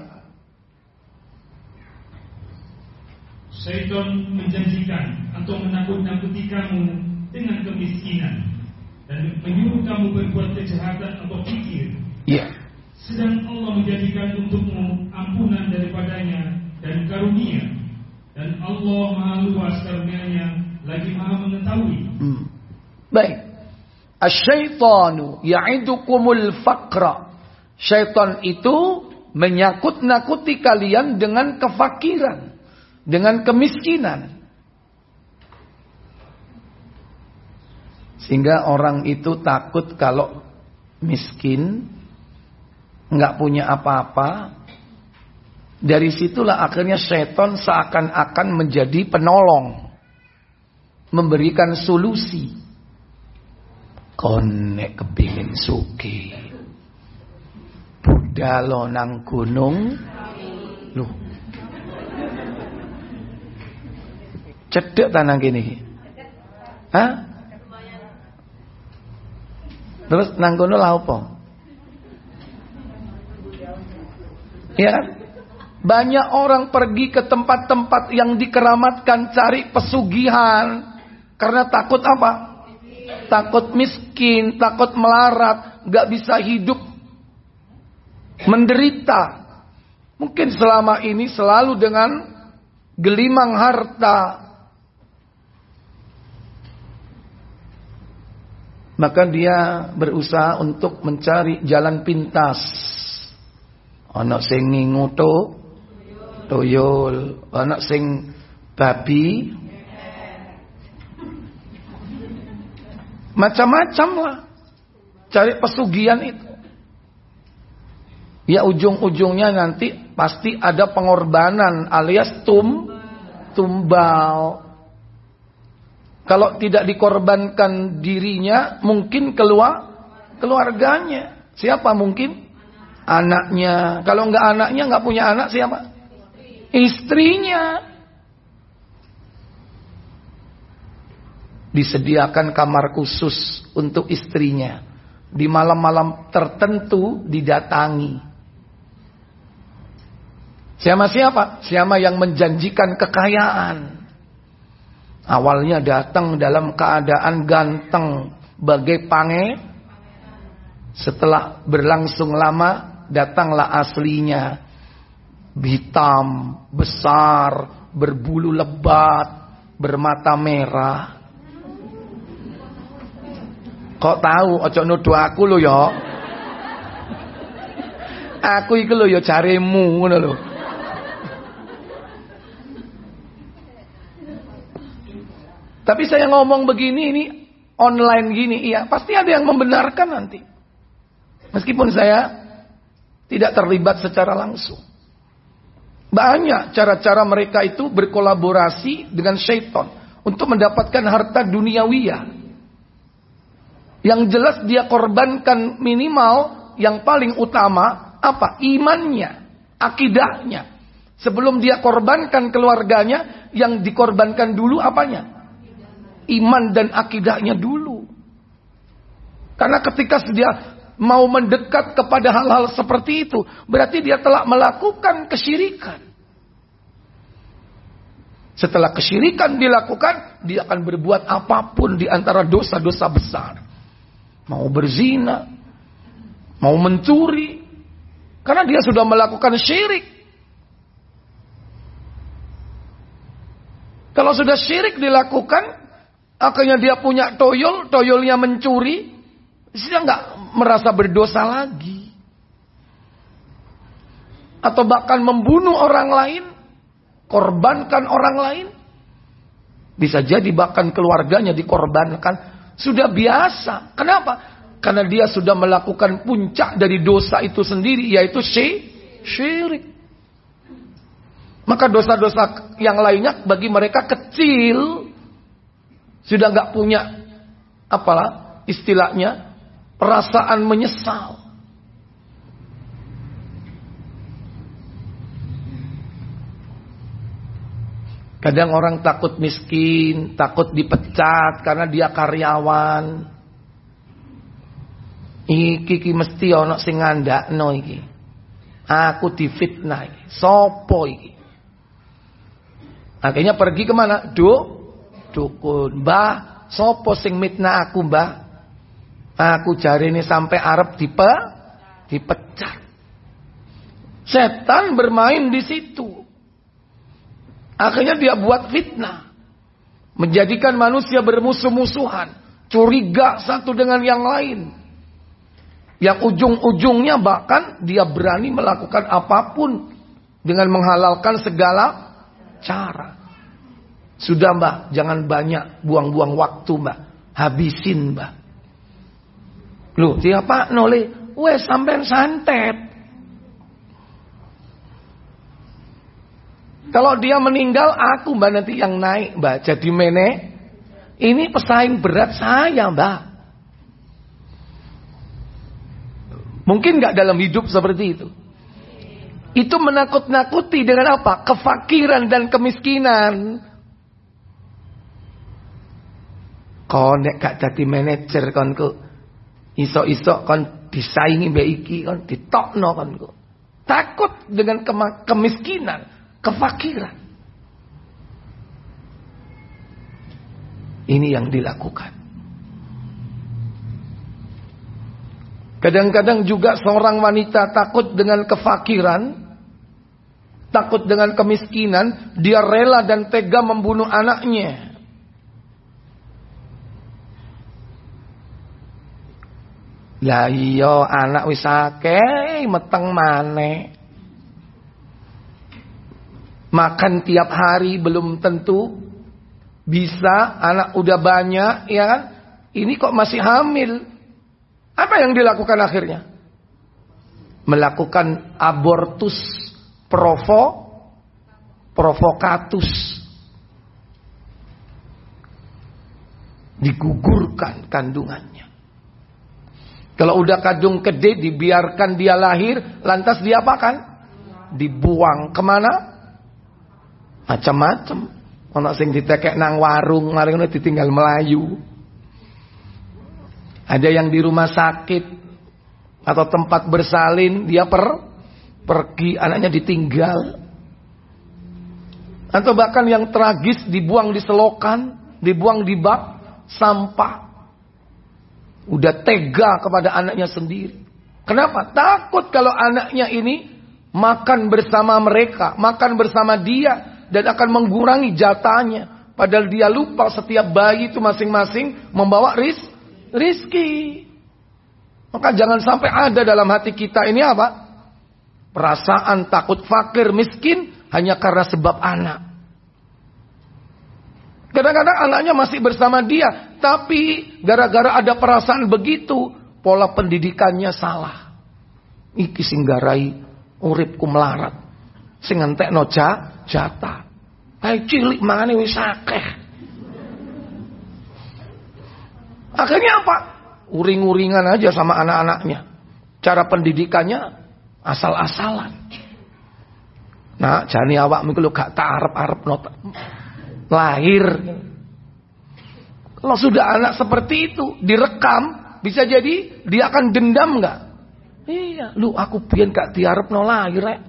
Syaitan menjanjikan atau menakut-nakuti kamu dengan kemiskinan dan menyuruh kamu berbuat kejahatan atau pikir. Iya. Sedang Allah menjadikan untukmu ampunan daripadanya dan karunia. Dan Allah maha luas karunia lagi maha mengetahui. Hmm. Baik. Asyaitanu ya'idukumul faqra. Syaitan itu menyakut-nakuti kalian dengan kefakiran dengan kemiskinan. Sehingga orang itu takut kalau miskin, nggak punya apa-apa. Dari situlah akhirnya seton seakan-akan menjadi penolong. Memberikan solusi. Konek kepingin suki. Budalo nang gunung. Loh, Cedek tanang kini. Hah? Terus nang kono lha apa? Ya kan? Banyak orang pergi ke tempat-tempat yang dikeramatkan cari pesugihan karena takut apa? Takut miskin, takut melarat, gak bisa hidup, menderita. Mungkin selama ini selalu dengan gelimang harta, Maka dia berusaha untuk mencari jalan pintas. Anak sing nguto toyol, anak sing babi macam-macam lah. Cari pesugihan itu. Ya ujung-ujungnya nanti pasti ada pengorbanan alias tum tumbal. Kalau tidak dikorbankan dirinya, mungkin keluar keluarganya. Siapa mungkin? Anaknya. Kalau nggak anaknya, nggak punya anak siapa? Istrinya. Disediakan kamar khusus untuk istrinya. Di malam-malam tertentu didatangi. Siapa siapa? Siapa yang menjanjikan kekayaan. Awalnya datang dalam keadaan ganteng bagai pange. Setelah berlangsung lama datanglah aslinya. Hitam, besar, berbulu lebat, bermata merah. Kok tahu ojo nuduh aku lo ya? Aku iki lho ya carimu ngono lho. Tapi saya ngomong begini ini online gini, iya pasti ada yang membenarkan nanti. Meskipun saya tidak terlibat secara langsung. Banyak cara-cara mereka itu berkolaborasi dengan syaitan untuk mendapatkan harta duniawiyah. Yang jelas dia korbankan minimal yang paling utama apa? Imannya, akidahnya. Sebelum dia korbankan keluarganya, yang dikorbankan dulu apanya? iman dan akidahnya dulu. Karena ketika dia mau mendekat kepada hal-hal seperti itu, berarti dia telah melakukan kesyirikan. Setelah kesyirikan dilakukan, dia akan berbuat apa pun di antara dosa-dosa besar. Mau berzina, mau mencuri, karena dia sudah melakukan syirik. Kalau sudah syirik dilakukan, Akhirnya dia punya toyol, toyolnya mencuri. Dia nggak merasa berdosa lagi. Atau bahkan membunuh orang lain. Korbankan orang lain. Bisa jadi bahkan keluarganya dikorbankan. Sudah biasa. Kenapa? Karena dia sudah melakukan puncak dari dosa itu sendiri. Yaitu syirik. Maka dosa-dosa yang lainnya bagi mereka kecil. Sudah nggak punya apalah istilahnya perasaan menyesal. Kadang orang takut miskin, takut dipecat karena dia karyawan. Iki ki mesti ana sing ngandakno iki. Aku difitnah iki. Sopo iki? Akhirnya pergi ke mana? Duk, dukun. Mbah, sopo sing mitna aku mbah? Aku jari ini sampai Arab dipe, dipecat. Setan bermain di situ. Akhirnya dia buat fitnah. Menjadikan manusia bermusuh-musuhan. Curiga satu dengan yang lain. Yang ujung-ujungnya bahkan dia berani melakukan apa pun. Dengan menghalalkan segala cara. Sudah mbak, jangan banyak buang-buang waktu mbak. Habisin mbak. Loh, siapa nole? Wes sampai santet. Kalau dia meninggal, aku mbak nanti yang naik mbak. Jadi mene, ini pesaing berat saya mbak. Mungkin nggak dalam hidup seperti itu. Itu menakut-nakuti dengan apa? Kefakiran dan kemiskinan. Kau nek gak jadi manajer kon ku. Iso-iso kon disaingi mbak iki kon ditokno kon ku. Takut dengan kemiskinan, kefakiran. Ini yang dilakukan. Kadang-kadang juga seorang wanita takut dengan kefakiran takut dengan kemiskinan, dia rela dan tega membunuh anaknya. Lah iya anak wis akeh meteng maneh. Makan tiap hari belum tentu bisa, anak udah banyak ya kan? Ini kok masih hamil. Apa yang dilakukan akhirnya? Melakukan abortus provo provokatus digugurkan kandungannya. Kalau udah kandung gede dibiarkan dia lahir, lantas diapakan? Dibuang ke mana? Macam-macam. Ono sing ditekek nang warung, mari ngono ditinggal melayu. Ada yang di rumah sakit atau tempat bersalin, dia per pergi, anaknya ditinggal. Atau bahkan yang tragis dibuang di selokan, dibuang di bak sampah. Udah tega kepada anaknya sendiri. Kenapa? Takut kalau anaknya ini makan bersama mereka, makan bersama dia dan akan mengurangi jatahnya. Padahal dia lupa setiap bayi itu masing-masing membawa ris rizki. Maka jangan sampai ada dalam hati kita ini apa? Perasaan takut fakir miskin hanya karena sebab anak. Kadang-kadang anaknya masih bersama dia, tapi gara-gara ada perasaan begitu, pola pendidikannya salah. Iki singgarai uripku melarat. Sing entekno jatah. Kayak cilik mangane wis akeh. Akhirnya apa? Uring-uringan aja sama anak-anaknya. Cara pendidikannya asal-asalan. Nah, jani awak mikul gak tak arep-arep not lahir. Kalau sudah anak seperti itu direkam, bisa jadi dia akan dendam nggak? Iya, lu aku pian gak diarep no lahir rek.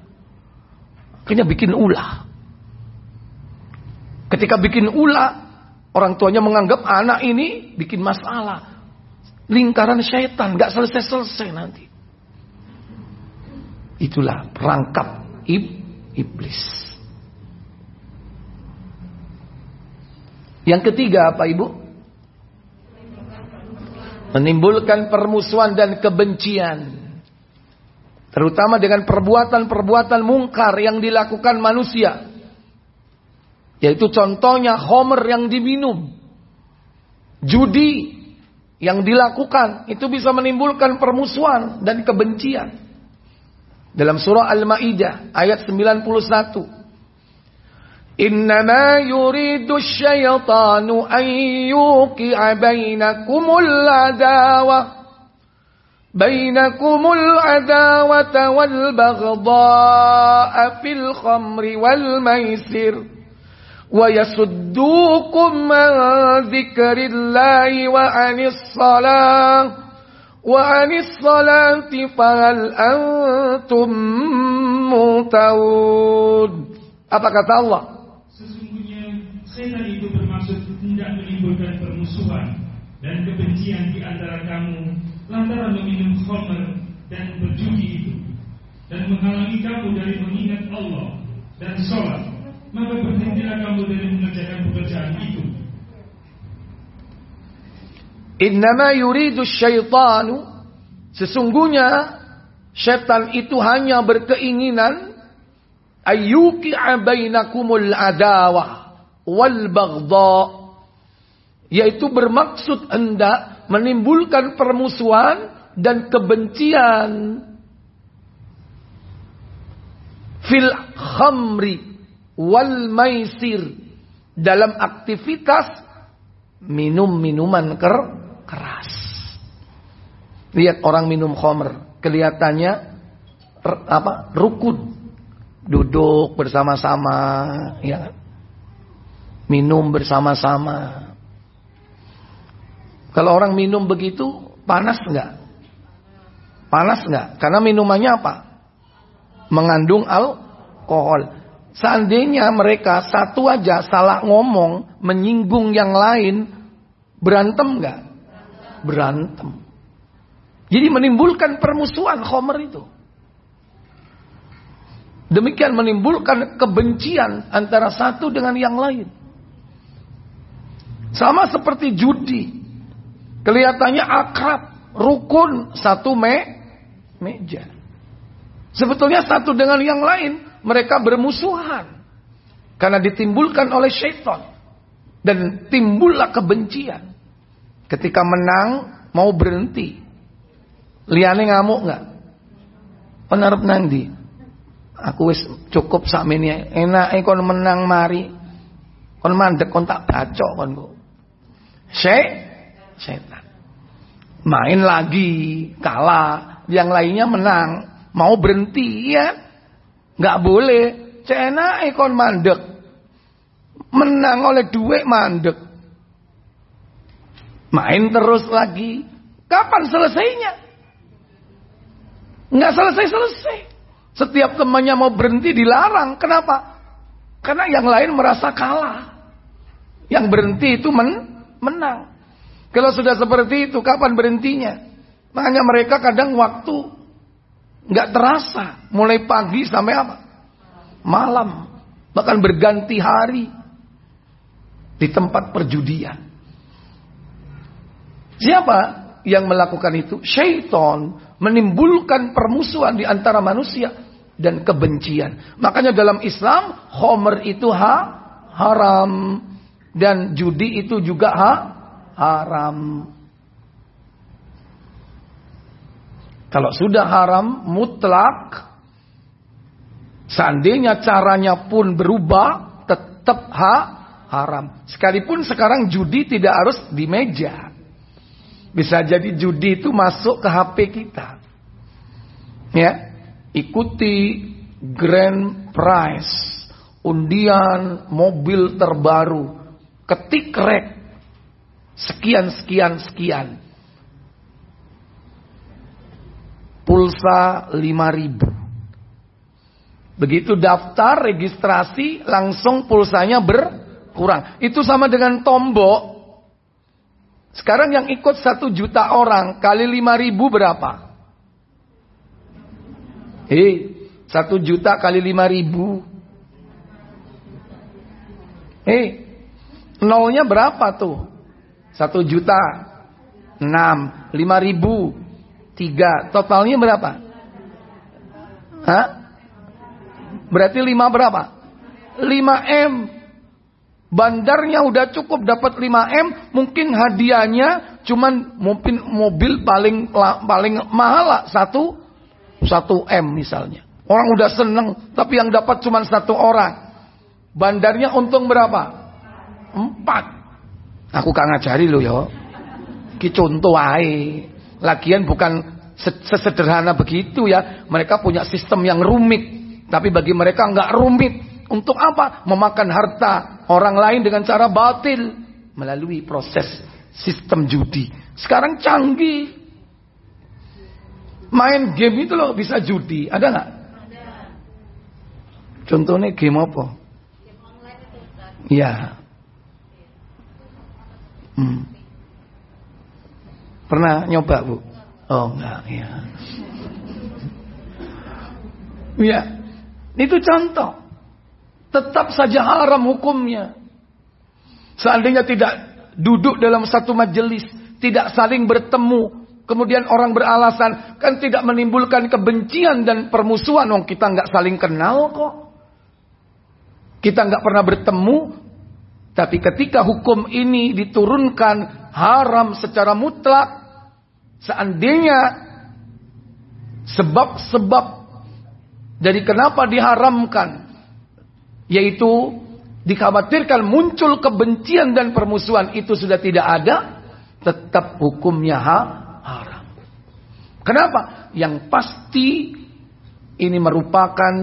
Akhirnya bikin ulah. Ketika bikin ulah, orang tuanya menganggap anak ini bikin masalah. Lingkaran syaitan nggak selesai-selesai nanti. Itulah perangkap ib iblis. Yang ketiga apa Ibu? Menimbulkan permusuhan dan kebencian. Terutama dengan perbuatan-perbuatan mungkar yang dilakukan manusia. Yaitu contohnya homer yang diminum. Judi yang dilakukan. Itu bisa menimbulkan permusuhan dan kebencian. Dalam surah Al-Ma'idah ayat 91. إنما يريد الشيطان أن يوقع بينكم العداوة بينكم العداوة والبغضاء في الخمر والميسر ويصدوكم عن ذكر الله وعن الصلاة وعن الصلاة فهل أنتم منتهون Apa kata Allah? Sesungguhnya setan itu bermaksud hendak menimbulkan permusuhan dan kebencian di antara kamu lantaran meminum khamr dan berjudi itu dan menghalangi kamu dari mengingat Allah dan sholat maka berhentilah kamu dari mengerjakan pekerjaan itu. Innama yuridu syaitanu. Sesungguhnya Syaitan itu hanya berkeinginan Ayyuki'a bainakumul adawah Wal bagdha Yaitu bermaksud hendak menimbulkan permusuhan dan kebencian. Fil khamri wal maisir dalam aktivitas minum minuman ker keras. Lihat orang minum khamr, kelihatannya apa? rukun. Duduk bersama-sama, ya. Minum bersama-sama. Kalau orang minum begitu panas enggak? Panas enggak? Karena minumannya apa? Mengandung alkohol. Seandainya mereka satu aja salah ngomong, menyinggung yang lain, berantem enggak? Berantem. Jadi menimbulkan permusuhan khomer itu. Demikian menimbulkan kebencian antara satu dengan yang lain. Sama seperti judi. Kelihatannya akrab, rukun, satu me meja. Sebetulnya satu dengan yang lain mereka bermusuhan. Karena ditimbulkan oleh syaitan. Dan timbullah kebencian. Ketika menang mau berhenti. Liane ngamuk nggak? Penarap nanti. Aku wis cukup sakmene enak kon menang mari. Kon mandek kon tak bacok kon kok. Setan. Main lagi, kalah, yang lainnya menang, mau berhenti ya, nggak boleh. Cena ekon mandek, menang oleh duit mandek, main terus lagi. Kapan selesainya? Nggak selesai-selesai. Setiap temannya mau berhenti dilarang. Kenapa? Karena yang lain merasa kalah. Yang berhenti itu men menang. Kalau sudah seperti itu, kapan berhentinya? Makanya mereka kadang waktu nggak terasa, mulai pagi sampai apa? Malam, bahkan berganti hari di tempat perjudian. Siapa yang melakukan itu? Syaitan menimbulkan permusuhan di antara manusia dan kebencian. Makanya dalam Islam, homer itu ha, haram dan judi itu juga ha, haram. Kalau sudah haram mutlak, seandainya caranya pun berubah, tetap ha, haram. Sekalipun sekarang judi tidak harus di meja. Bisa jadi judi itu masuk ke HP kita. Ya, ikuti grand prize, undian mobil terbaru, ketik rek sekian sekian sekian. Pulsa 5000. Begitu daftar registrasi langsung pulsanya berkurang. Itu sama dengan tombok. Sekarang yang ikut satu juta orang kali lima ribu berapa? Eh, satu juta kali lima ribu. Eh, nolnya berapa tuh? Satu juta. enam, lima ribu, tiga. Totalnya berapa? Hah? Berarti lima berapa? Lima M. Bandarnya udah cukup dapat 5 M, mungkin hadiahnya cuman mungkin mobil paling paling mahal lah satu satu M misalnya. Orang udah seneng, tapi yang dapat cuma satu orang. Bandarnya untung berapa? Empat. Aku kan ngajari lo yo. Ki contoh ae. Lagian bukan sesederhana begitu ya. Mereka punya sistem yang rumit. Tapi bagi mereka nggak rumit. Untuk apa? Memakan harta orang lain dengan cara batil melalui proses sistem judi. Sekarang canggih. Main game itu loh bisa judi. Ada nggak? Contohnya game apa? Iya. Hmm. Pernah nyoba bu? Oh enggak, ya. Ya, itu contoh tetap saja haram hukumnya. Seandainya tidak duduk dalam satu majelis, tidak saling bertemu, kemudian orang beralasan kan tidak menimbulkan kebencian dan permusuhan, wong kita nggak saling kenal kok. Kita nggak pernah bertemu, tapi ketika hukum ini diturunkan haram secara mutlak, seandainya sebab-sebab dari kenapa diharamkan yaitu dikhawatirkan muncul kebencian dan permusuhan itu sudah tidak ada, tetap hukumnya ha haram. Kenapa? Yang pasti ini merupakan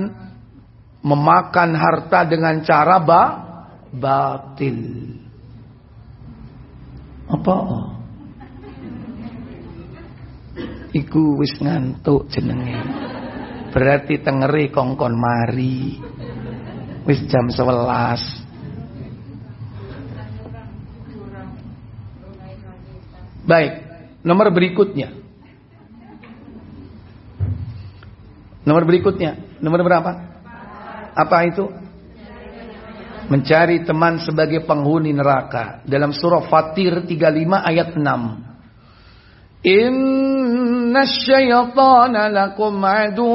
memakan harta dengan cara ba batil. Apa? Iku wis ngantuk jenenge. Berarti tengeri kongkon mari. Wis jam 11. Baik, nomor berikutnya. Nomor berikutnya, nomor berapa? Apa itu? Mencari teman sebagai penghuni neraka. Dalam surah Fatir 35 ayat 6. Inna syaitana lakum adu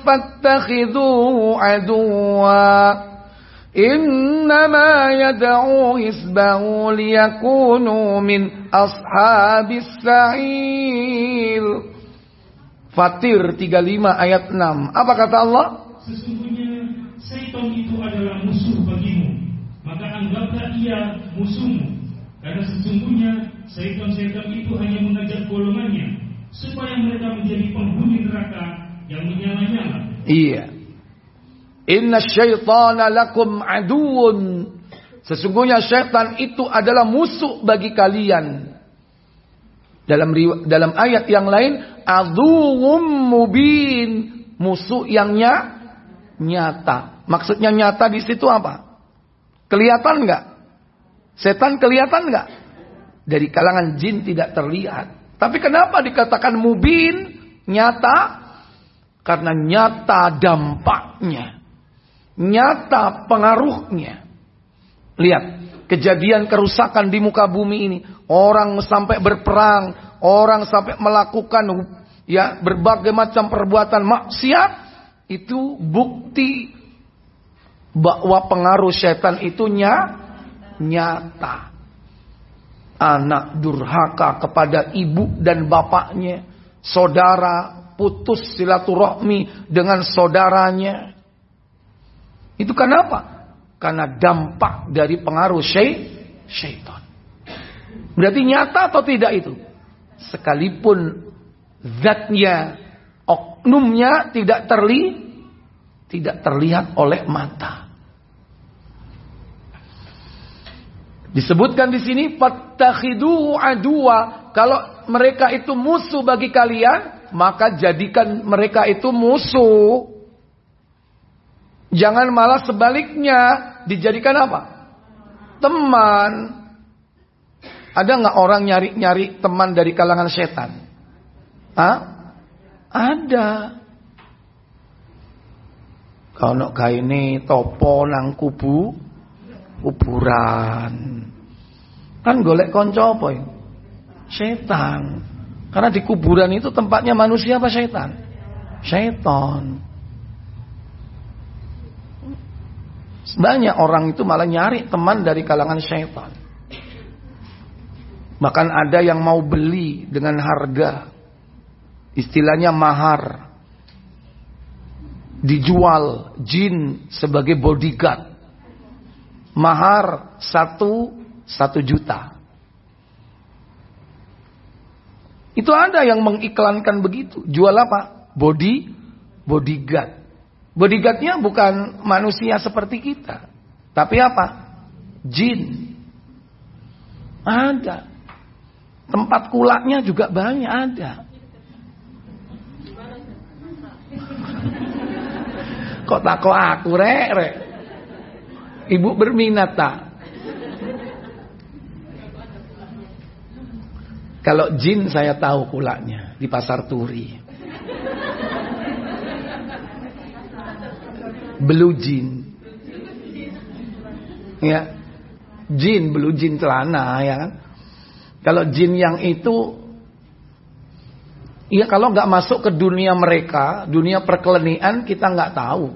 fattakhidhu aduwa. إنما يدعو حزبه ليكونوا من أصحاب السعير Fatir 35 ayat 6 Apa kata Allah? Saiton itu adalah musuh bagimu. Maka anggaplah ia musuhmu. Karena sesungguhnya Saiton-saiton itu hanya mengajak golongannya Supaya mereka menjadi penghuni neraka Yang menyala-nyala. Iya. Inna syaitana lakum aduun. Sesungguhnya syaitan itu adalah musuh bagi kalian. Dalam dalam ayat yang lain aduwum mubin. Musuh yang ny nyata. Maksudnya nyata di situ apa? Kelihatan nggak? Setan kelihatan nggak? Dari kalangan jin tidak terlihat. Tapi kenapa dikatakan mubin nyata? Karena nyata dampaknya, nyata pengaruhnya. Lihat kejadian kerusakan di muka bumi ini. Orang sampai berperang, orang sampai melakukan ya berbagai macam perbuatan maksiat itu bukti bahwa pengaruh setan itu nyata. Anak durhaka kepada ibu dan bapaknya, saudara putus silaturahmi dengan saudaranya. Itu kenapa? Karena dampak dari pengaruh syaitan. Berarti nyata atau tidak itu? Sekalipun zatnya, oknumnya tidak terli, tidak terlihat oleh mata. Disebutkan di sini fattakhiduhu adua. Kalau mereka itu musuh bagi kalian, maka jadikan mereka itu musuh. Jangan malah sebaliknya dijadikan apa? Teman. Ada nggak orang nyari-nyari teman dari kalangan setan? Hah? Ada. Kalau kaini topo nang kubu kuburan. Kan golek konco apa ya? Setan. Karena di kuburan itu tempatnya manusia apa setan? Setan. Banyak orang itu malah nyari teman dari kalangan setan. Bahkan ada yang mau beli dengan harga istilahnya mahar. Dijual jin sebagai bodyguard. Mahar satu satu juta. Itu ada yang mengiklankan begitu. Jual apa? Body, bodyguard. Bodyguardnya bukan manusia seperti kita. Tapi apa? Jin. Ada. Tempat kulaknya juga banyak ada. Kok tak kok aku rek, rek. Ibu berminat tak? Kalau jin saya tahu kulaknya di pasar turi. Blue jin. Ya. Jin, blue jin celana ya kan. Kalau jin yang itu Iya kalau nggak masuk ke dunia mereka, dunia perkelenian kita nggak tahu.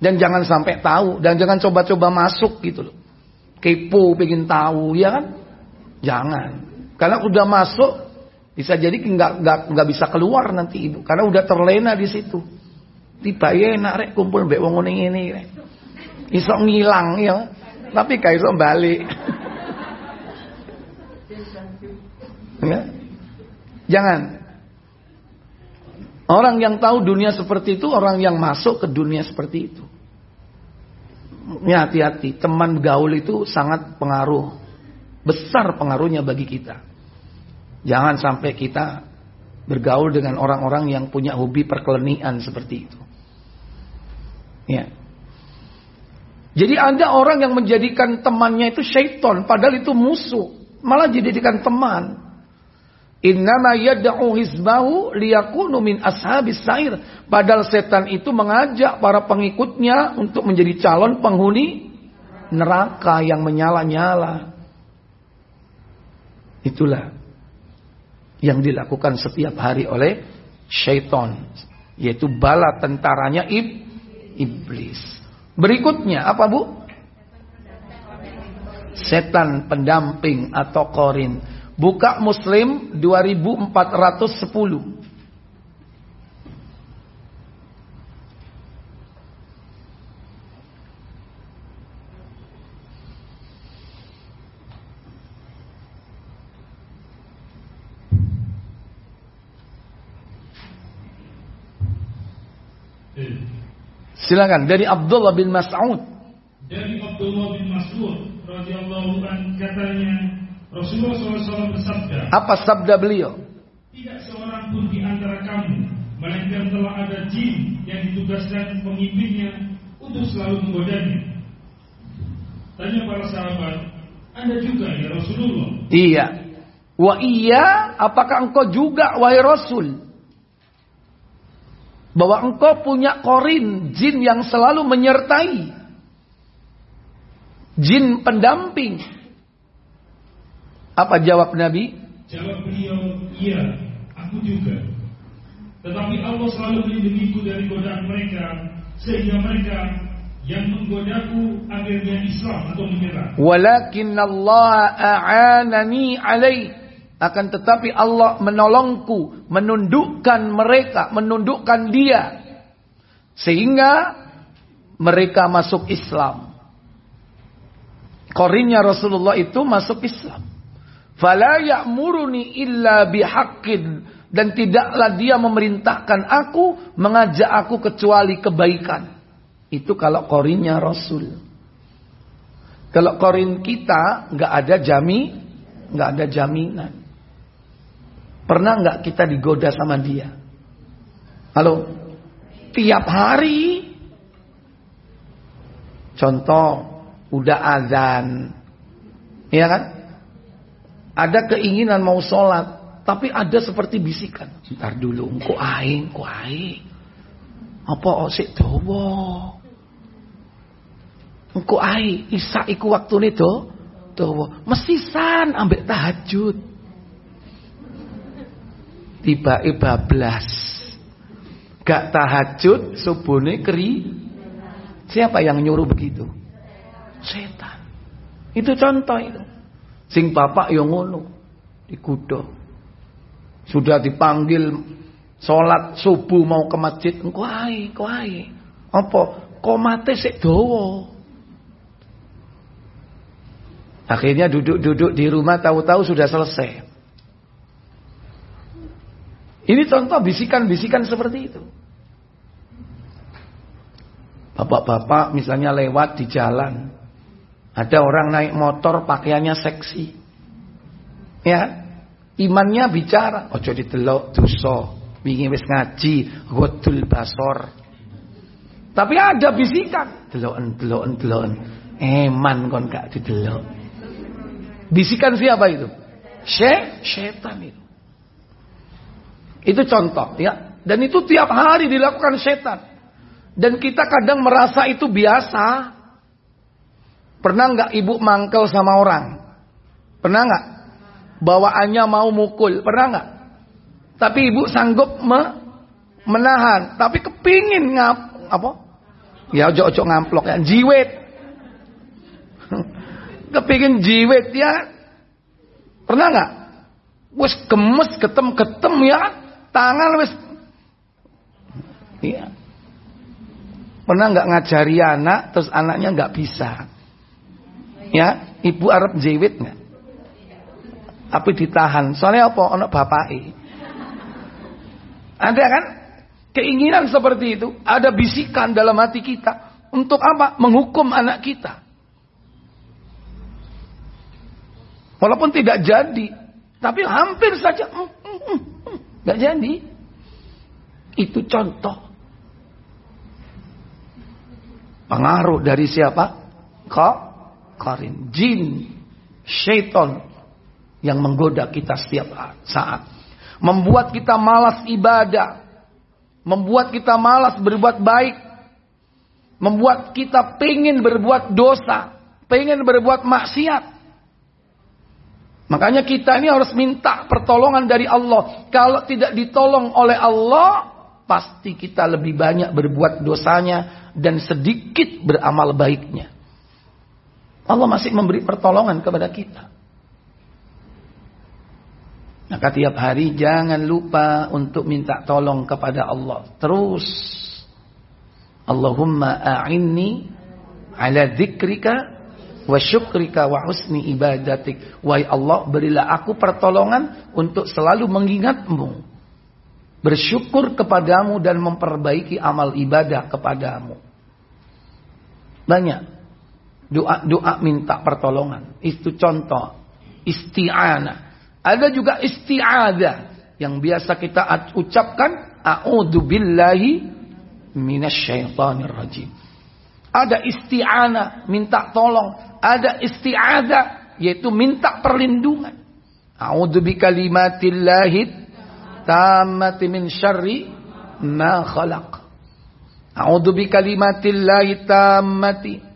Dan jangan sampai tahu dan jangan coba-coba masuk gitu loh. Kepo pengen tahu ya kan? Jangan. Karena udah masuk bisa jadi nggak nggak nggak bisa keluar nanti ibu karena udah terlena di situ. Tiba ya enak kumpul mbek wong ini ini rek. Iso ngilang ya. Tapi kayak iso balik. ya. Jangan. Orang yang tahu dunia seperti itu orang yang masuk ke dunia seperti itu. Ya hati-hati, teman gaul itu sangat pengaruh Besar pengaruhnya bagi kita. Jangan sampai kita bergaul dengan orang-orang yang punya hobi perkelenian seperti itu. Ya. Jadi ada orang yang menjadikan temannya itu syaitan, padahal itu musuh. Malah dijadikan teman. Innama yad'u hizbahu liyakunu min ashabis sair. Padahal setan itu mengajak para pengikutnya untuk menjadi calon penghuni neraka yang menyala-nyala. Itulah yang dilakukan setiap hari oleh syaitan. Yaitu bala tentaranya ib, iblis. Berikutnya apa bu? Setan pendamping atau korin. Buka muslim 2410. Silakan dari Abdullah bin Mas'ud. Dari Abdullah bin Mas'ud radhiyallahu an katanya Rasulullah SAW bersabda. Apa sabda beliau? Tidak seorang pun di antara kamu melainkan telah ada jin yang ditugaskan pemimpinnya untuk selalu menggodanya. Tanya para sahabat, Anda juga ya Rasulullah? Iya. Wa iya, apakah engkau juga wahai Rasul? bahwa engkau punya korin jin yang selalu menyertai jin pendamping apa jawab Nabi jawab beliau iya aku juga tetapi Allah selalu melindungiku dari godaan mereka sehingga mereka yang menggodaku akhirnya Islam atau menyerah walakin Allah a'anani alaih akan tetapi Allah menolongku, menundukkan mereka, menundukkan dia. Sehingga mereka masuk Islam. Korinnya Rasulullah itu masuk Islam. Fala ya'muruni illa bihaqqin. Dan tidaklah dia memerintahkan aku, mengajak aku kecuali kebaikan. Itu kalau korinnya Rasul. Kalau korin kita nggak ada jami, nggak ada jaminan. Pernah nggak kita digoda sama dia? Halo? Tiap hari. Contoh, udah azan. Iya kan? Ada keinginan mau sholat. Tapi ada seperti bisikan. Ntar dulu, engko aing, engko aing. Apa osik dawa? Engko aing, isa iku waktu nih do. Dawa. Mesisan ambek tahajud. tiba bablas. Gak tahajud, subuhnya keri. Siapa yang nyuruh begitu? Setan. Itu contoh itu. Sing bapak yang ngono. Dikudo. Sudah dipanggil sholat subuh mau ke masjid. Engkau ae. Apa? Kok mati sik. Akhirnya duduk-duduk di rumah tahu-tahu sudah selesai. Ini contoh bisikan-bisikan seperti itu. Bapak-bapak misalnya lewat di jalan. Ada orang naik motor pakaiannya seksi. Ya. Imannya bicara, ojo ditelok dosa. Wingi wis ngaji, wadul basor. Tapi ada bisikan, deloken deloken deloken. Eman kon gak didelok. Bisikan siapa itu? Syek, setan itu. Itu contoh ya. Dan itu tiap hari dilakukan setan. Dan kita kadang merasa itu biasa. Pernah nggak ibu mangkel sama orang? Pernah nggak? Bawaannya mau mukul, pernah nggak? Tapi ibu sanggup me menahan. Tapi kepingin ngap apa? Ya ojo-ojo ngamplok ya, jiwet. kepingin jiwet ya. Pernah nggak? Wes gemes ketem-ketem ya, tangan wes. Iya. Pernah nggak ngajari anak, terus anaknya nggak bisa. Ya, ibu Arab jiwet nggak? Tapi ditahan. Soalnya apa? Anak bapak. Ada kan? Keinginan seperti itu. Ada bisikan dalam hati kita. Untuk apa? Menghukum anak kita. Walaupun tidak jadi. Tapi hampir saja. Mm, mm, mm, Gak jadi. Itu contoh. Pengaruh dari siapa? Kok? Karin. Jin. Syaitan. Yang menggoda kita setiap saat. Membuat kita malas ibadah. Membuat kita malas berbuat baik. Membuat kita pengen berbuat dosa. Pengen berbuat maksiat. Makanya kita ini harus minta pertolongan dari Allah. Kalau tidak ditolong oleh Allah, pasti kita lebih banyak berbuat dosanya dan sedikit beramal baiknya. Allah masih memberi pertolongan kepada kita. Maka tiap hari jangan lupa untuk minta tolong kepada Allah. Terus. Allahumma a'inni ala dzikrika wa syukrika wa husni ibadatik. Wahai Allah, berilah aku pertolongan untuk selalu mengingatmu. Bersyukur kepadamu dan memperbaiki amal ibadah kepadamu. Banyak doa-doa minta pertolongan. Itu contoh isti'anah. Ada juga isti'adah yang biasa kita ucapkan a'udzu billahi rajim. Ada isti'anah, minta tolong. Ada isti'adah, yaitu minta perlindungan. A'udzu bikalimatillahi tammati min syarri ma khalaq. A'udzu bikalimatillahi tammati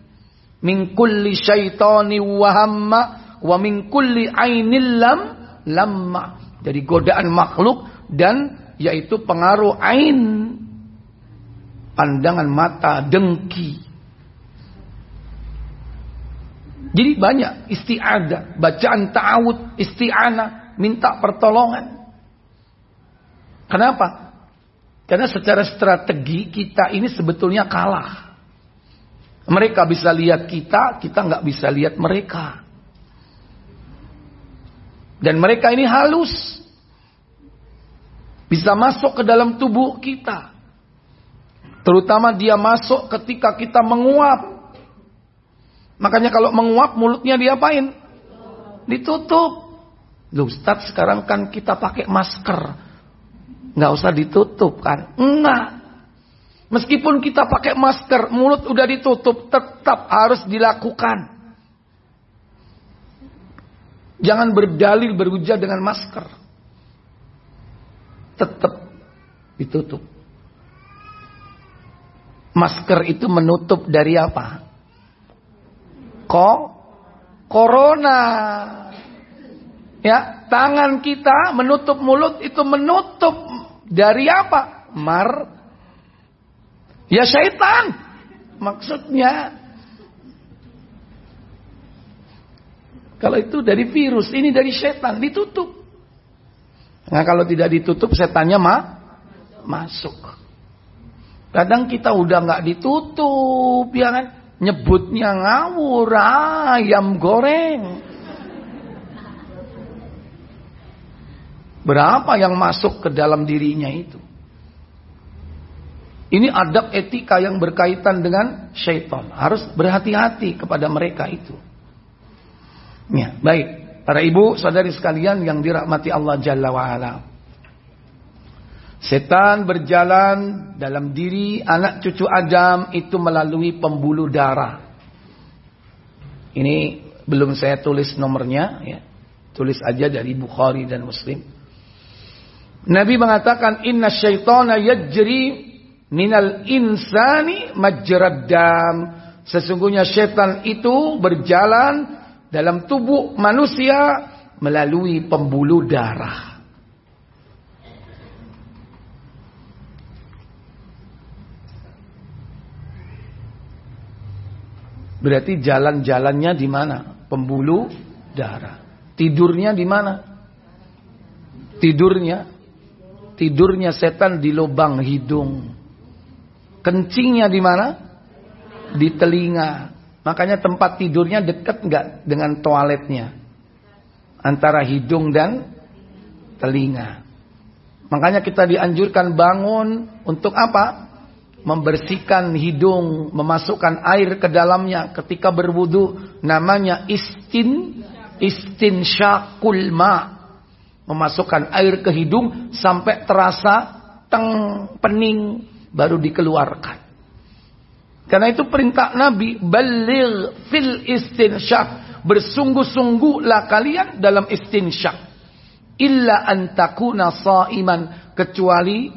min kulli syaitani wa hamma wa min kulli ainil lam lamma. Dari godaan makhluk dan yaitu pengaruh ain pandangan mata dengki. Jadi banyak isti'adah bacaan ta'awud isti'anah minta pertolongan. Kenapa? Karena secara strategi kita ini sebetulnya kalah mereka bisa lihat kita kita nggak bisa lihat mereka dan mereka ini halus. Bisa masuk ke dalam tubuh kita. Terutama dia masuk ketika kita menguap. Makanya kalau menguap mulutnya diapain? Ditutup. Loh Ustaz sekarang kan kita pakai masker. Nggak usah ditutup kan? Enggak. Meskipun kita pakai masker, mulut udah ditutup, tetap harus dilakukan. Jangan berdalil berhujah dengan masker. Tetap ditutup. Masker itu menutup dari apa? Kok corona. Ya, tangan kita menutup mulut itu menutup dari apa? Mar. Ya syaitan. Maksudnya Kalau itu dari virus, ini dari setan, ditutup. Nah kalau tidak ditutup, setannya ma masuk. Kadang kita udah nggak ditutup, ya kan? Nyebutnya ngawur, ayam goreng. Berapa yang masuk ke dalam dirinya itu? Ini adab etika yang berkaitan dengan syaitan. Harus berhati-hati kepada mereka itu. Ya, baik. Para ibu, saudari sekalian yang dirahmati Allah Jalla wa'ala. Setan berjalan dalam diri anak cucu Adam itu melalui pembuluh darah. Ini belum saya tulis nomornya, ya. Tulis aja dari Bukhari dan Muslim. Nabi mengatakan inna syaitana yajri minal insani majrad dam. Sesungguhnya setan itu berjalan dalam tubuh manusia melalui pembuluh darah. Berarti jalan-jalannya di mana? Pembuluh darah. Tidurnya di mana? Tidurnya tidurnya setan di lubang hidung. Kencingnya di mana? Di telinga. Makanya tempat tidurnya dekat nggak dengan toiletnya? Antara hidung dan telinga. Makanya kita dianjurkan bangun untuk apa? Membersihkan hidung, memasukkan air ke dalamnya ketika berwudu. Namanya istin istinsyakul ma. Memasukkan air ke hidung sampai terasa teng pening baru dikeluarkan. Karena itu perintah Nabi, baligh fil istinsyak. Bersungguh-sungguhlah kalian dalam istinsyak. Illa antakuna sa'iman. Kecuali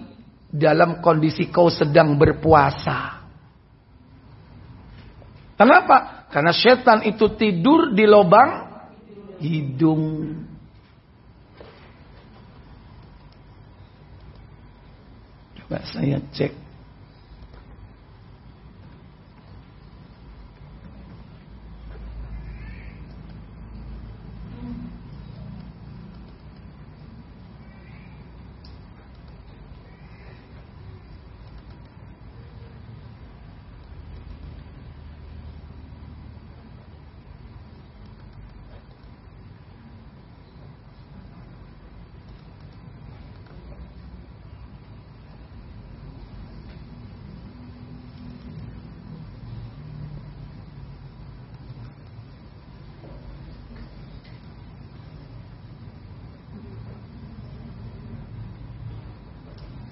dalam kondisi kau sedang berpuasa. Kenapa? Karena setan itu tidur di lubang hidung. Coba saya cek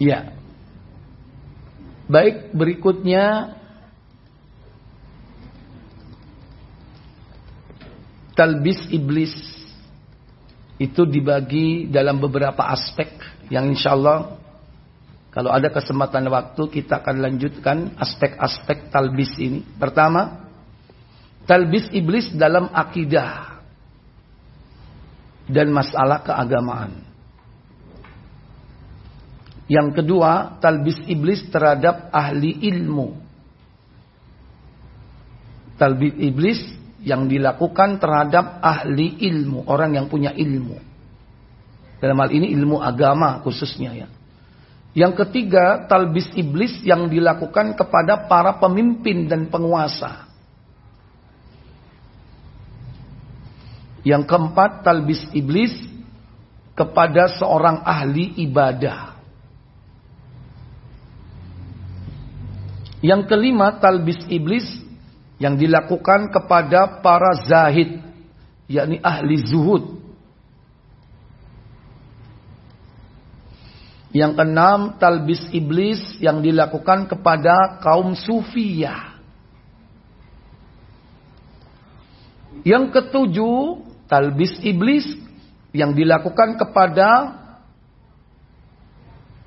Ya. Baik, berikutnya talbis iblis itu dibagi dalam beberapa aspek yang insya Allah kalau ada kesempatan waktu kita akan lanjutkan aspek-aspek talbis ini. Pertama, talbis iblis dalam akidah dan masalah keagamaan. Yang kedua, talbis iblis terhadap ahli ilmu. Talbis iblis yang dilakukan terhadap ahli ilmu, orang yang punya ilmu. Dalam hal ini ilmu agama khususnya ya. Yang ketiga, talbis iblis yang dilakukan kepada para pemimpin dan penguasa. Yang keempat, talbis iblis kepada seorang ahli ibadah. Yang kelima talbis iblis yang dilakukan kepada para zahid yakni ahli zuhud. Yang keenam talbis iblis yang dilakukan kepada kaum sufiyah. Yang ketujuh talbis iblis yang dilakukan kepada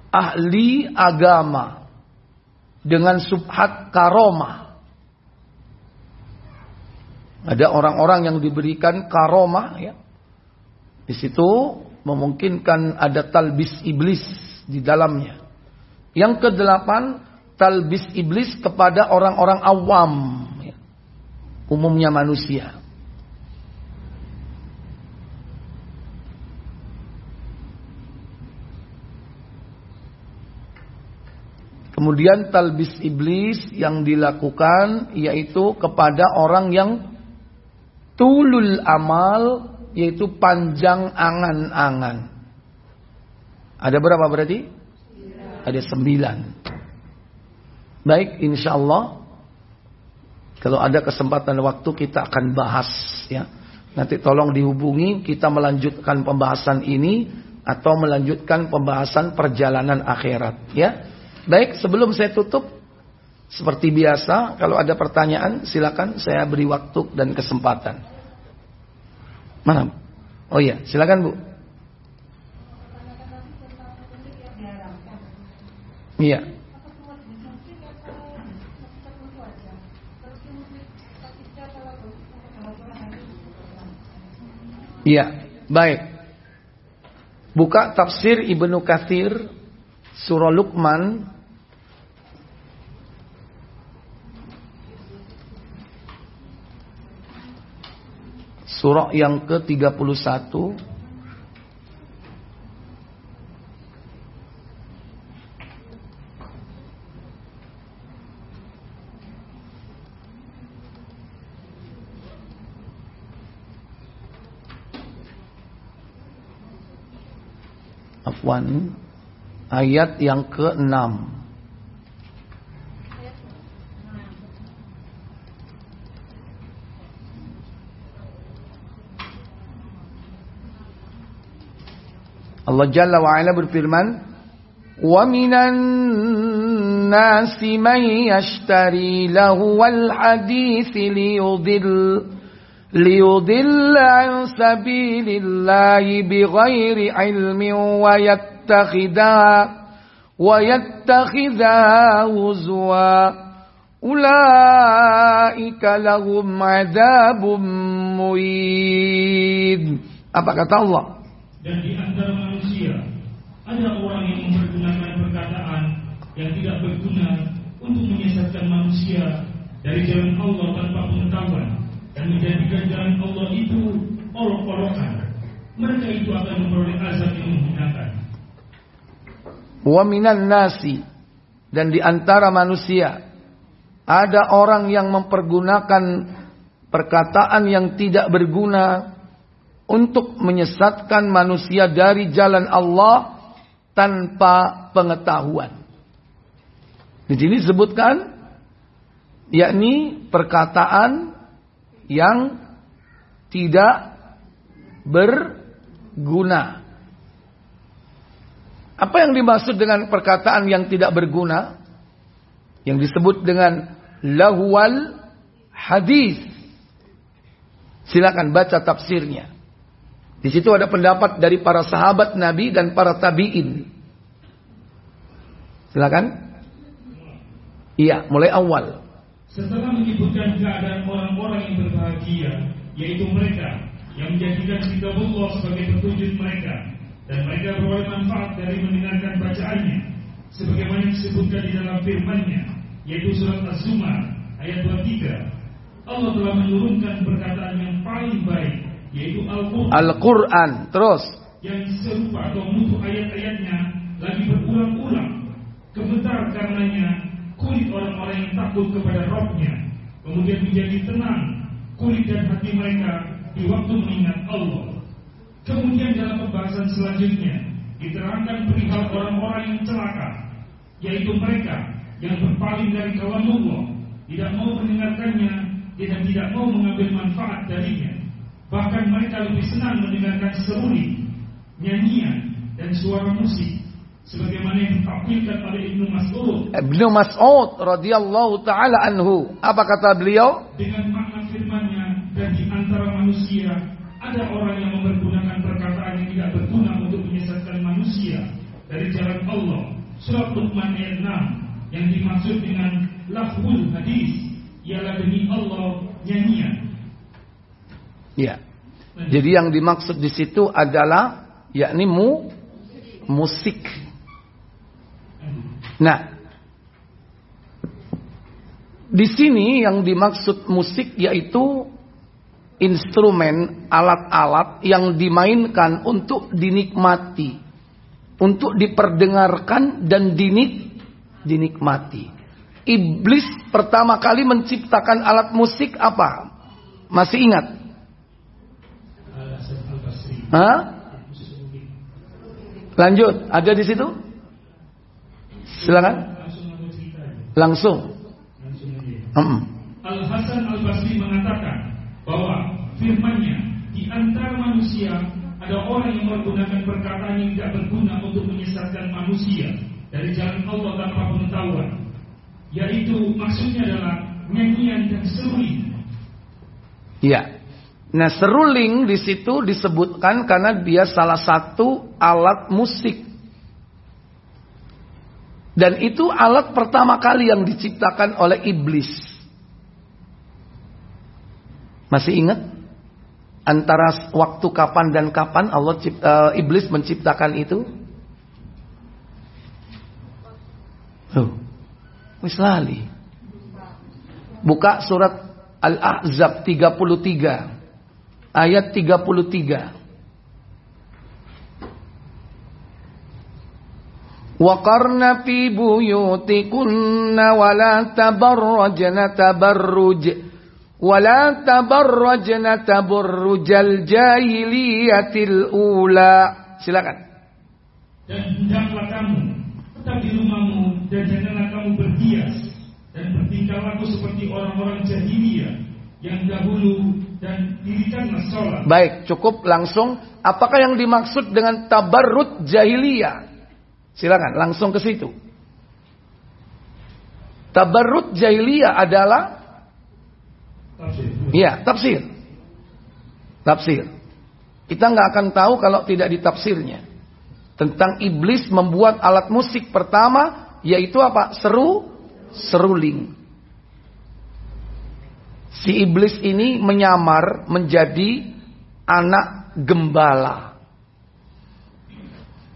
ahli agama dengan subhat karomah. Ada orang-orang yang diberikan karomah ya. Di situ memungkinkan ada talbis iblis di dalamnya. Yang kedelapan, talbis iblis kepada orang-orang awam, ya. umumnya manusia. Kemudian talbis iblis yang dilakukan yaitu kepada orang yang tulul amal yaitu panjang angan-angan. Ada berapa berarti? Ada sembilan. Baik, insya Allah kalau ada kesempatan waktu kita akan bahas ya. Nanti tolong dihubungi kita melanjutkan pembahasan ini atau melanjutkan pembahasan perjalanan akhirat ya. Baik, sebelum saya tutup, seperti biasa, kalau ada pertanyaan, silakan saya beri waktu dan kesempatan. Mana? Oh iya, silakan Bu. Iya. Iya, baik. Buka tafsir Ibnu Katsir surah Luqman. Surah yang ke-31. Afwan ayat yang ke-6. Allah Jalla wa Ala berfirman, "Wa minan nasi man yashtari lahu wal hadits liyudil liyudil an sabilillahi bighairi ilmin wa yat يتخذها ويتخذها هزوا أولئك لهم عذاب مهين apa kata Allah dan di antara manusia ada orang yang mempergunakan perkataan yang tidak berguna untuk menyesatkan manusia dari jalan Allah tanpa pengetahuan dan menjadikan jalan Allah itu olok-olokan mereka itu akan memperoleh azab yang menghinakan wa minan nasi dan di antara manusia ada orang yang mempergunakan perkataan yang tidak berguna untuk menyesatkan manusia dari jalan Allah tanpa pengetahuan. Di sini disebutkan yakni perkataan yang tidak berguna. Apa yang dimaksud dengan perkataan yang tidak berguna? Yang disebut dengan lahwal hadis. Silakan baca tafsirnya. Di situ ada pendapat dari para sahabat Nabi dan para tabi'in. Silakan. Iya, mulai awal. Setelah menyebutkan keadaan orang-orang yang berbahagia, yaitu mereka yang menjadikan kitabullah sebagai petunjuk mereka dan mereka beroleh manfaat dari mendengarkan bacaannya sebagaimana disebutkan di dalam firman-Nya yaitu surat Az-Zumar ayat 23 Allah telah menurunkan perkataan yang paling baik yaitu Al-Qur'an. Al-Qur'an terus. Yang serupa atau mutu ayat-ayatnya lagi berulang-ulang. Gemetar karenanya kulit orang-orang yang takut kepada Rabbnya kemudian menjadi tenang kulit dan hati mereka di waktu mengingat Allah Kemudian dalam pembahasan selanjutnya diterangkan perihal orang-orang yang celaka, yaitu mereka yang berpaling dari kawan Allah, tidak mau mendengarkannya dan tidak mau mengambil manfaat darinya. Bahkan mereka lebih senang mendengarkan seruni, nyanyian, dan suara musik sebagaimana yang ditampilkan oleh Ibnu Mas'ud. Ibnu Mas'ud radhiyallahu taala anhu. Apa kata beliau? Dengan makna firman-Nya dan di antara manusia ada orang yang mempergunakan tidak berguna untuk menyesatkan manusia dari jalan Allah. Surat Luqman ayat 6 yang dimaksud dengan lafzul hadis ialah demi Allah nyanyian. Ya. Jadi yang dimaksud di situ adalah yakni mu musik. Nah, di sini yang dimaksud musik yaitu instrumen, alat-alat yang dimainkan untuk dinikmati, untuk diperdengarkan dan dinik, dinikmati. Iblis pertama kali menciptakan alat musik apa? Masih ingat? Hah? Lanjut, ada di situ? Silakan. Langsung. Al Hasan Al Basri mengatakan bahwa firmannya di antara manusia ada orang yang menggunakan perkataan yang tidak berguna untuk menyesatkan manusia dari jalan Allah tanpa pengetahuan. Yaitu maksudnya adalah nyanyian dan seruling. Ya. Nah, seruling di situ disebutkan karena dia salah satu alat musik. Dan itu alat pertama kali yang diciptakan oleh iblis. Masih ingat? Antara waktu kapan dan kapan Allah uh, iblis menciptakan itu? Oh. Buka surat Al-Ahzab 33 ayat 33. Waqarna fi buyutikunna wa la tabarrajna la tabarrajna tabarrujal jahiliyatil ula. Silakan. Dan hendaklah kamu tetap di rumahmu dan janganlah kamu berhias dan bertingkah laku seperti orang-orang jahiliyah yang dahulu dan dirikanlah sholat. Baik, cukup langsung. Apakah yang dimaksud dengan tabarrut jahiliyah? Silakan, langsung ke situ. Tabarrut jahiliyah adalah. Iya, tafsir. Tafsir. Kita nggak akan tahu kalau tidak ditafsirnya. Tentang iblis membuat alat musik pertama yaitu apa? Seru, seruling si iblis ini menyamar menjadi anak gembala.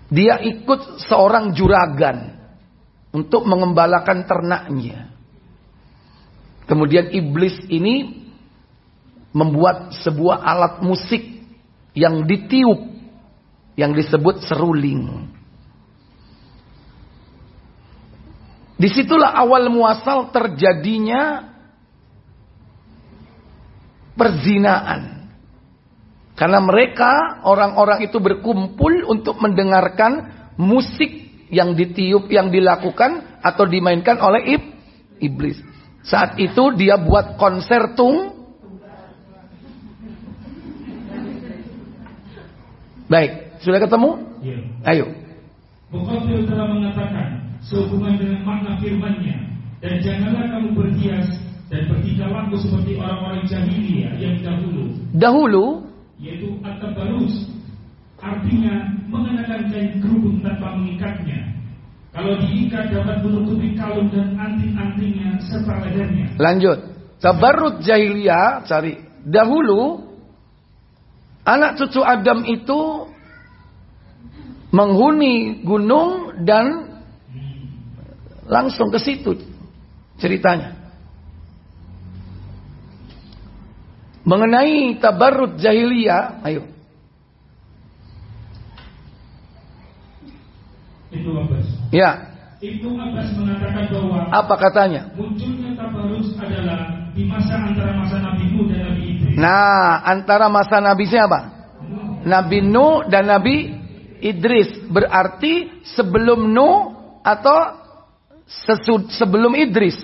Dia ikut seorang juragan untuk mengembalakan ternaknya. Kemudian iblis ini membuat sebuah alat musik yang ditiup yang disebut seruling. Di situlah awal muasal terjadinya perzinaan. Karena mereka orang-orang itu berkumpul untuk mendengarkan musik yang ditiup, yang dilakukan atau dimainkan oleh ib, iblis. Saat itu dia buat konser tung. Baik, sudah ketemu? Ya. Ayo. Bukhari telah mengatakan sehubungan dengan makna firman-Nya dan janganlah kamu berhias dan bertingkah seperti orang-orang jahiliyah yang dahulu. Dahulu yaitu at-tabarus artinya mengenakan kain kerudung tanpa mengikatnya. Kalau diikat dapat menutupi kalung dan anting-antingnya serta lehernya. Lanjut. Tabarut jahiliyah cari. Dahulu anak cucu Adam itu menghuni gunung dan langsung ke situ ceritanya. Mengenai tabarrut jahiliyah, ayo. Itu Abbas. Ya. Itu Abbas mengatakan bahwa apa katanya? Munculnya tabarrut adalah di masa antara masa Nabi Nuh dan Nabi Idris. Nah, antara masa Nabi siapa? Nabi Nuh dan Nabi Idris. Berarti sebelum Nuh atau sesud, sebelum Idris?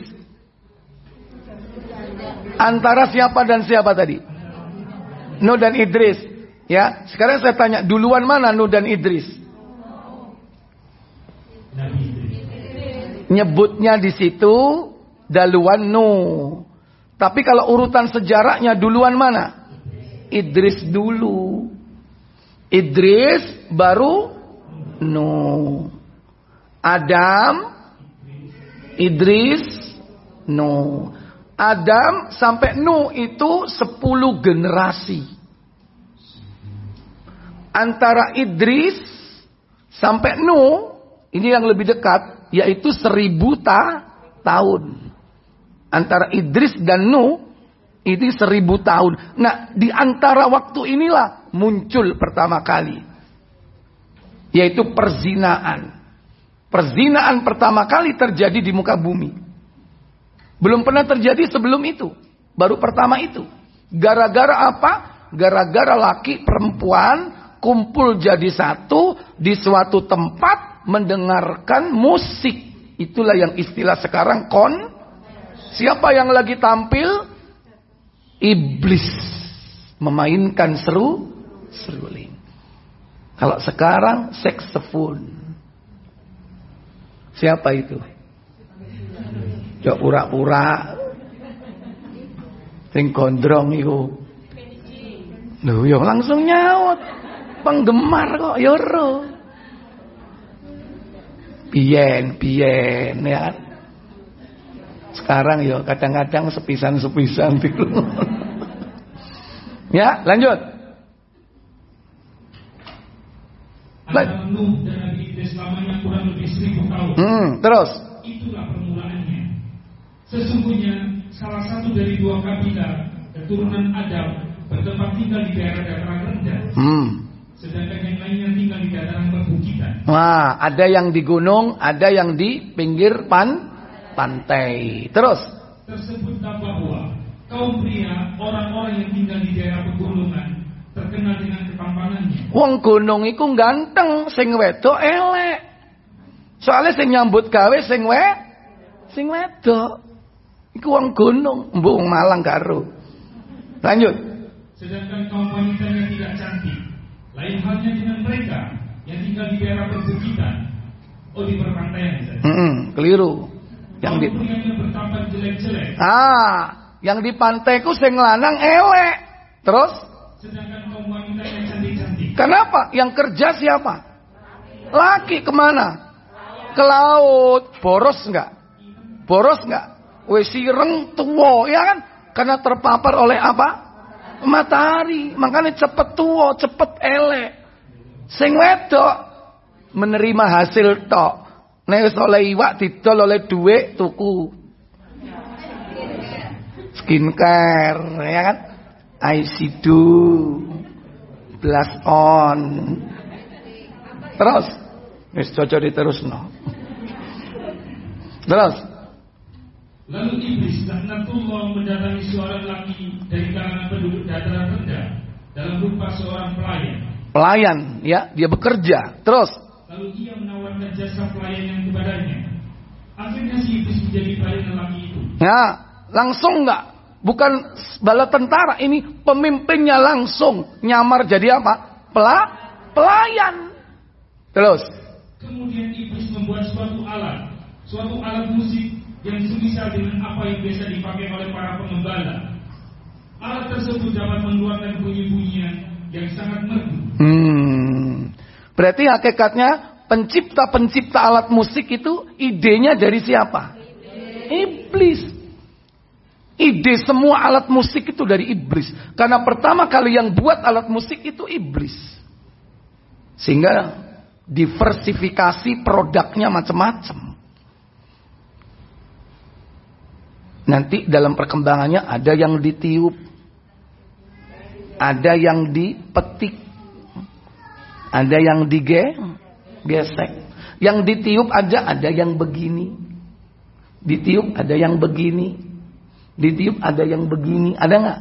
Antara siapa dan siapa tadi? Nuh dan Idris. Ya, sekarang saya tanya, duluan mana Nuh dan Idris? Nyebutnya di situ daluan Nuh. Tapi kalau urutan sejarahnya duluan mana? Idris dulu. Idris baru Nuh. Adam, Idris, Nuh. Adam sampai Nuh itu 10 generasi. antara Idris sampai Nuh ini yang lebih dekat yaitu seribu ta tahun. Antara Idris dan Nuh ini seribu tahun. Nah di antara waktu inilah muncul pertama kali yaitu perzinaan. Perzinaan pertama kali terjadi di muka bumi. Belum pernah terjadi sebelum itu. Baru pertama itu. Gara-gara apa? Gara-gara laki perempuan kumpul jadi satu di suatu tempat mendengarkan musik. Itulah yang istilah sekarang kon. Siapa yang lagi tampil? Iblis memainkan seru seruling. Kalau sekarang seksefon. Siapa itu? Jok pura-pura. Sing gondrong iku. Lho ya langsung nyaut. Penggemar kok ya ro. Piyen, piyen ya. Sekarang ya kadang-kadang sepisan-sepisan gitu. ya, lanjut. Hmm, terus. Itulah permulaannya. Sesungguhnya salah satu dari dua kabilah keturunan Adam bertempat tinggal di daerah dataran rendah. Hmm. Sedangkan yang lainnya tinggal di dataran perbukitan. Wah, ada yang di gunung, ada yang di pinggir pan pantai. Terus. Tersebutlah bahwa kaum pria, orang-orang yang tinggal di daerah pegunungan terkenal dengan ketampanannya. Wong gunung iku ganteng, sing wedok elek. Soalnya sing nyambut gawe sing we sing wedok. Iku wong gunung, mbok Malang karo. Lanjut. Sedangkan kaum wanitanya tidak cantik. Lain halnya dengan mereka yang tinggal di daerah perbukitan. Oh di perpantaian misalnya. Mm keliru. Yang di jelek-jelek. Ah, yang di pantai ku sing lanang elek. Terus Sedangkan kaum wanitanya cantik-cantik. kenapa? Yang kerja siapa? Laki ke mana? Ke laut. Boros nggak? Boros nggak? Wes sireng tua, ya kan? Karena terpapar oleh apa? Matahari. Makanya cepet tua, cepet elek. Sing wedok menerima hasil tok. Nek wis oleh iwak didol oleh duit tuku. Skincare, ya kan? Aisidu, Blast on. Terus, wis cocok diterusno. Terus, Lalu iblis laknatullah mendatangi seorang laki dari kalangan penduduk dataran rendah dalam rupa seorang pelayan. pelayan ya, dia bekerja. Terus, Lalu ia menawarkan jasa pelayanan kepadanya. Akhirnya si iblis menjadi pelayan lelaki itu. ya, langsung enggak bukan bala tentara ini pemimpinnya langsung nyamar jadi apa? Pela pelayan. Terus, Kemudian iblis membuat suatu alat, suatu alat musik yang semisal dengan apa yang biasa dipakai oleh para pengembala. Alat tersebut dapat mengeluarkan bunyi-bunyian yang sangat merdu. Hmm. Berarti hakikatnya pencipta-pencipta alat musik itu idenya dari siapa? Iblis. Ide semua alat musik itu dari iblis. Karena pertama kali yang buat alat musik itu iblis. Sehingga diversifikasi produknya macam-macam. Nanti dalam perkembangannya ada yang ditiup. Ada yang dipetik. Ada yang digesek. Yang ditiup aja ada yang begini. Ditiup ada yang begini. Ditiup ada yang begini. Ada nggak?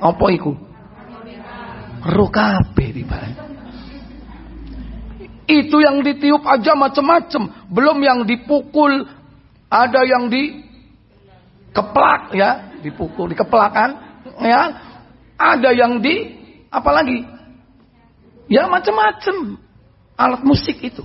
Apa iku? Rokabe di Itu yang ditiup aja macam-macam. Belum yang dipukul. Ada yang di keplak ya, dipukul, dikeplakan ya. Ada yang di apa lagi? Ya macam-macam alat musik itu.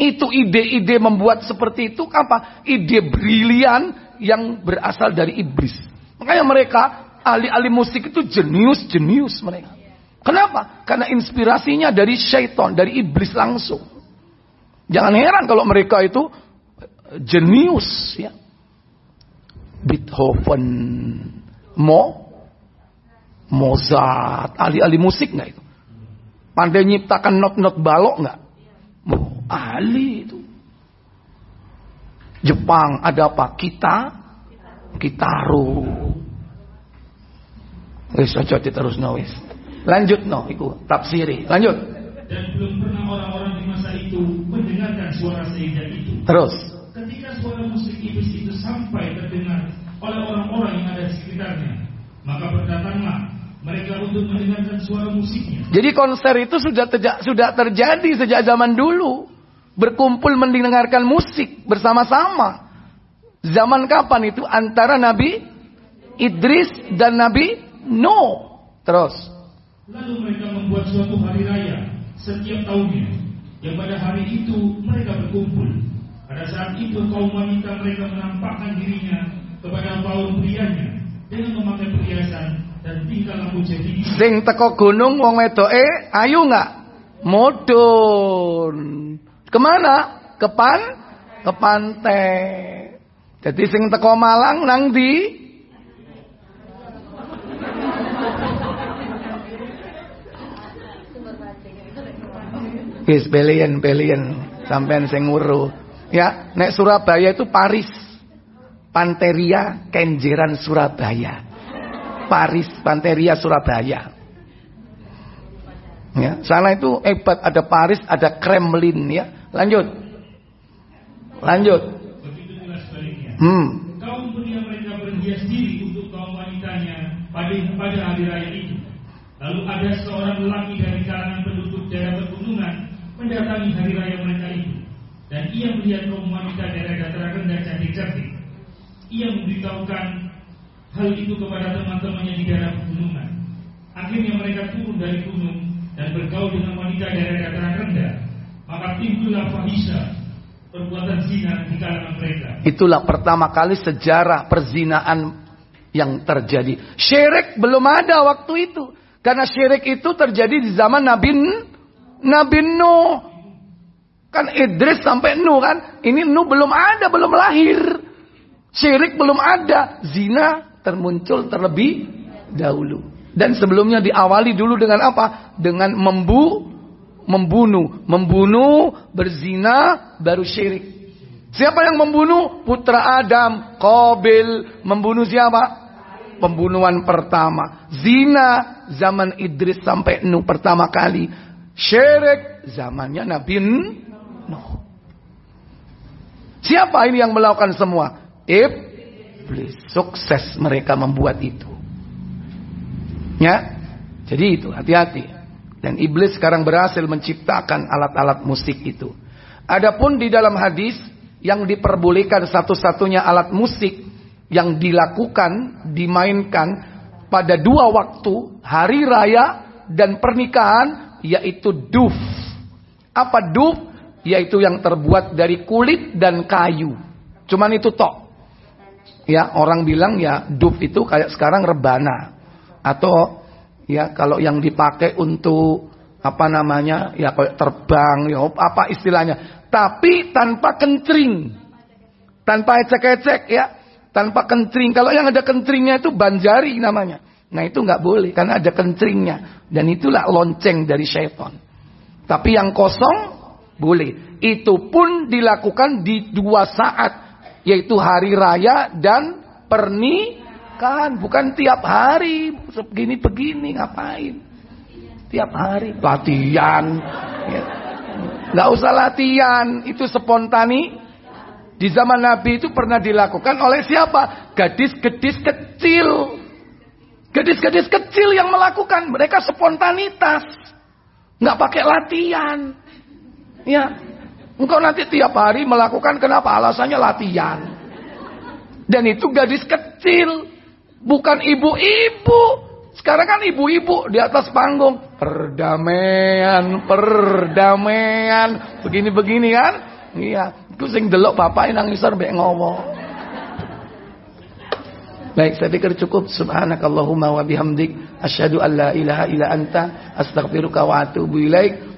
Itu ide-ide membuat seperti itu apa? Ide brilian yang berasal dari iblis. Makanya mereka ahli-ahli musik itu jenius-jenius mereka. Kenapa? Karena inspirasinya dari syaitan, dari iblis langsung. Jangan heran kalau mereka itu jenius ya. Beethoven, Mo, Mozart, ahli-ahli musik nggak itu? Pandai nyiptakan not-not balok nggak? Oh, ahli itu. Jepang ada apa? Kita, Kitaro. Wis aja terus wis. Lanjut no, iku tafsiri. Lanjut. Dan belum pernah orang-orang di masa itu mendengarkan suara sehingga itu. Terus. Ketika suara musik iblis itu sampai terdengar oleh orang-orang yang ada di sekitarnya, maka berdatanglah mereka untuk mendengarkan suara musiknya. Jadi konser itu sudah terja sudah terjadi sejak zaman dulu. Berkumpul mendengarkan musik bersama-sama. Zaman kapan itu? Antara Nabi Idris dan Nabi Nuh. Terus. Lalu mereka membuat suatu hari raya setiap tahunnya. Yang pada hari itu mereka berkumpul. Pada saat itu kaum wanita mereka menampakkan dirinya kepada kaum prianya dengan memakai perhiasan dan tingkah laku jadi. Sing teko gunung wong wedoke ayu nggak? Mudun. Ke mana? Ke pan? Ke pantai. Jadi sing teko Malang nang di Wis belian belian sampean sing nguru. Ya, nek Surabaya itu Paris. Panteria Kenjeran Surabaya. Paris Panteria Surabaya. Ya, sana itu hebat ada Paris, ada Kremlin ya. Lanjut. Lanjut. Hmm. Kaum pria mereka berhias diri untuk kaum wanitanya pada pada hari raya itu. Lalu ada seorang lelaki dari kalangan penduduk daerah pegunungan mendatangi hari raya mereka itu. Dan ia melihat kaum wanita daerah dataran rendah cantik-cantik. Ia memberitahukan hal itu kepada teman-temannya di daerah pegunungan. Akhirnya mereka turun dari gunung dan bergaul dengan wanita daerah dataran rendah. Maka timbullah fahisha perbuatan zina di kalangan mereka. Itulah pertama kali sejarah perzinaan yang terjadi. Syirik belum ada waktu itu. Karena syirik itu terjadi di zaman Nabi Nabi Nuh. Kan Idris sampai Nuh kan. Ini Nuh belum ada, belum lahir. Syirik belum ada. Zina termuncul terlebih dahulu. Dan sebelumnya diawali dulu dengan apa? Dengan membu, membunuh. Membunuh, berzina, baru syirik. Siapa yang membunuh? Putra Adam, Qabil. Membunuh siapa? Pembunuhan pertama. Zina, zaman Idris sampai Nuh pertama kali. Syirik, zamannya Nabi Nuh. Siapa ini yang melakukan semua? Iblis. Sukses mereka membuat itu. Ya. Jadi itu, hati-hati. Dan iblis sekarang berhasil menciptakan alat-alat musik itu. Adapun di dalam hadis yang diperbolehkan satu-satunya alat musik yang dilakukan, dimainkan pada dua waktu, hari raya dan pernikahan, yaitu duf. Apa duf? Yaitu yang terbuat dari kulit dan kayu. Cuman itu tok. Ya, orang bilang ya duf itu kayak sekarang rebana. Atau ya kalau yang dipakai untuk apa namanya? Ya kayak terbang, ya apa istilahnya. Tapi tanpa kencring. Tanpa ecek-ecek ya. Tanpa kencring. Kalau yang ada kencringnya itu banjari namanya. Nah itu nggak boleh karena ada kencringnya. Dan itulah lonceng dari syaitan. Tapi yang kosong boleh. Itu pun dilakukan di dua saat. Yaitu hari raya dan pernikahan. Bukan tiap hari. Begini-begini ngapain. Tiap hari. Latihan. Ya. Gak usah latihan. Itu spontani. Di zaman Nabi itu pernah dilakukan oleh siapa? Gadis-gadis kecil. Gadis-gadis kecil yang melakukan. Mereka spontanitas. Nggak pakai latihan. Ya. Engkau nanti tiap hari melakukan kenapa? Alasannya latihan. Dan itu gadis kecil. Bukan ibu-ibu. Sekarang kan ibu-ibu di atas panggung. Perdamaian, perdamaian. Begini-begini kan. Iya. Ku sing delok bapak nangis mbek ngowo. Baik, saya pikir cukup. Subhanakallahumma wa bihamdik asyhadu an la ilaha illa anta astaghfiruka wa atubu ilaik.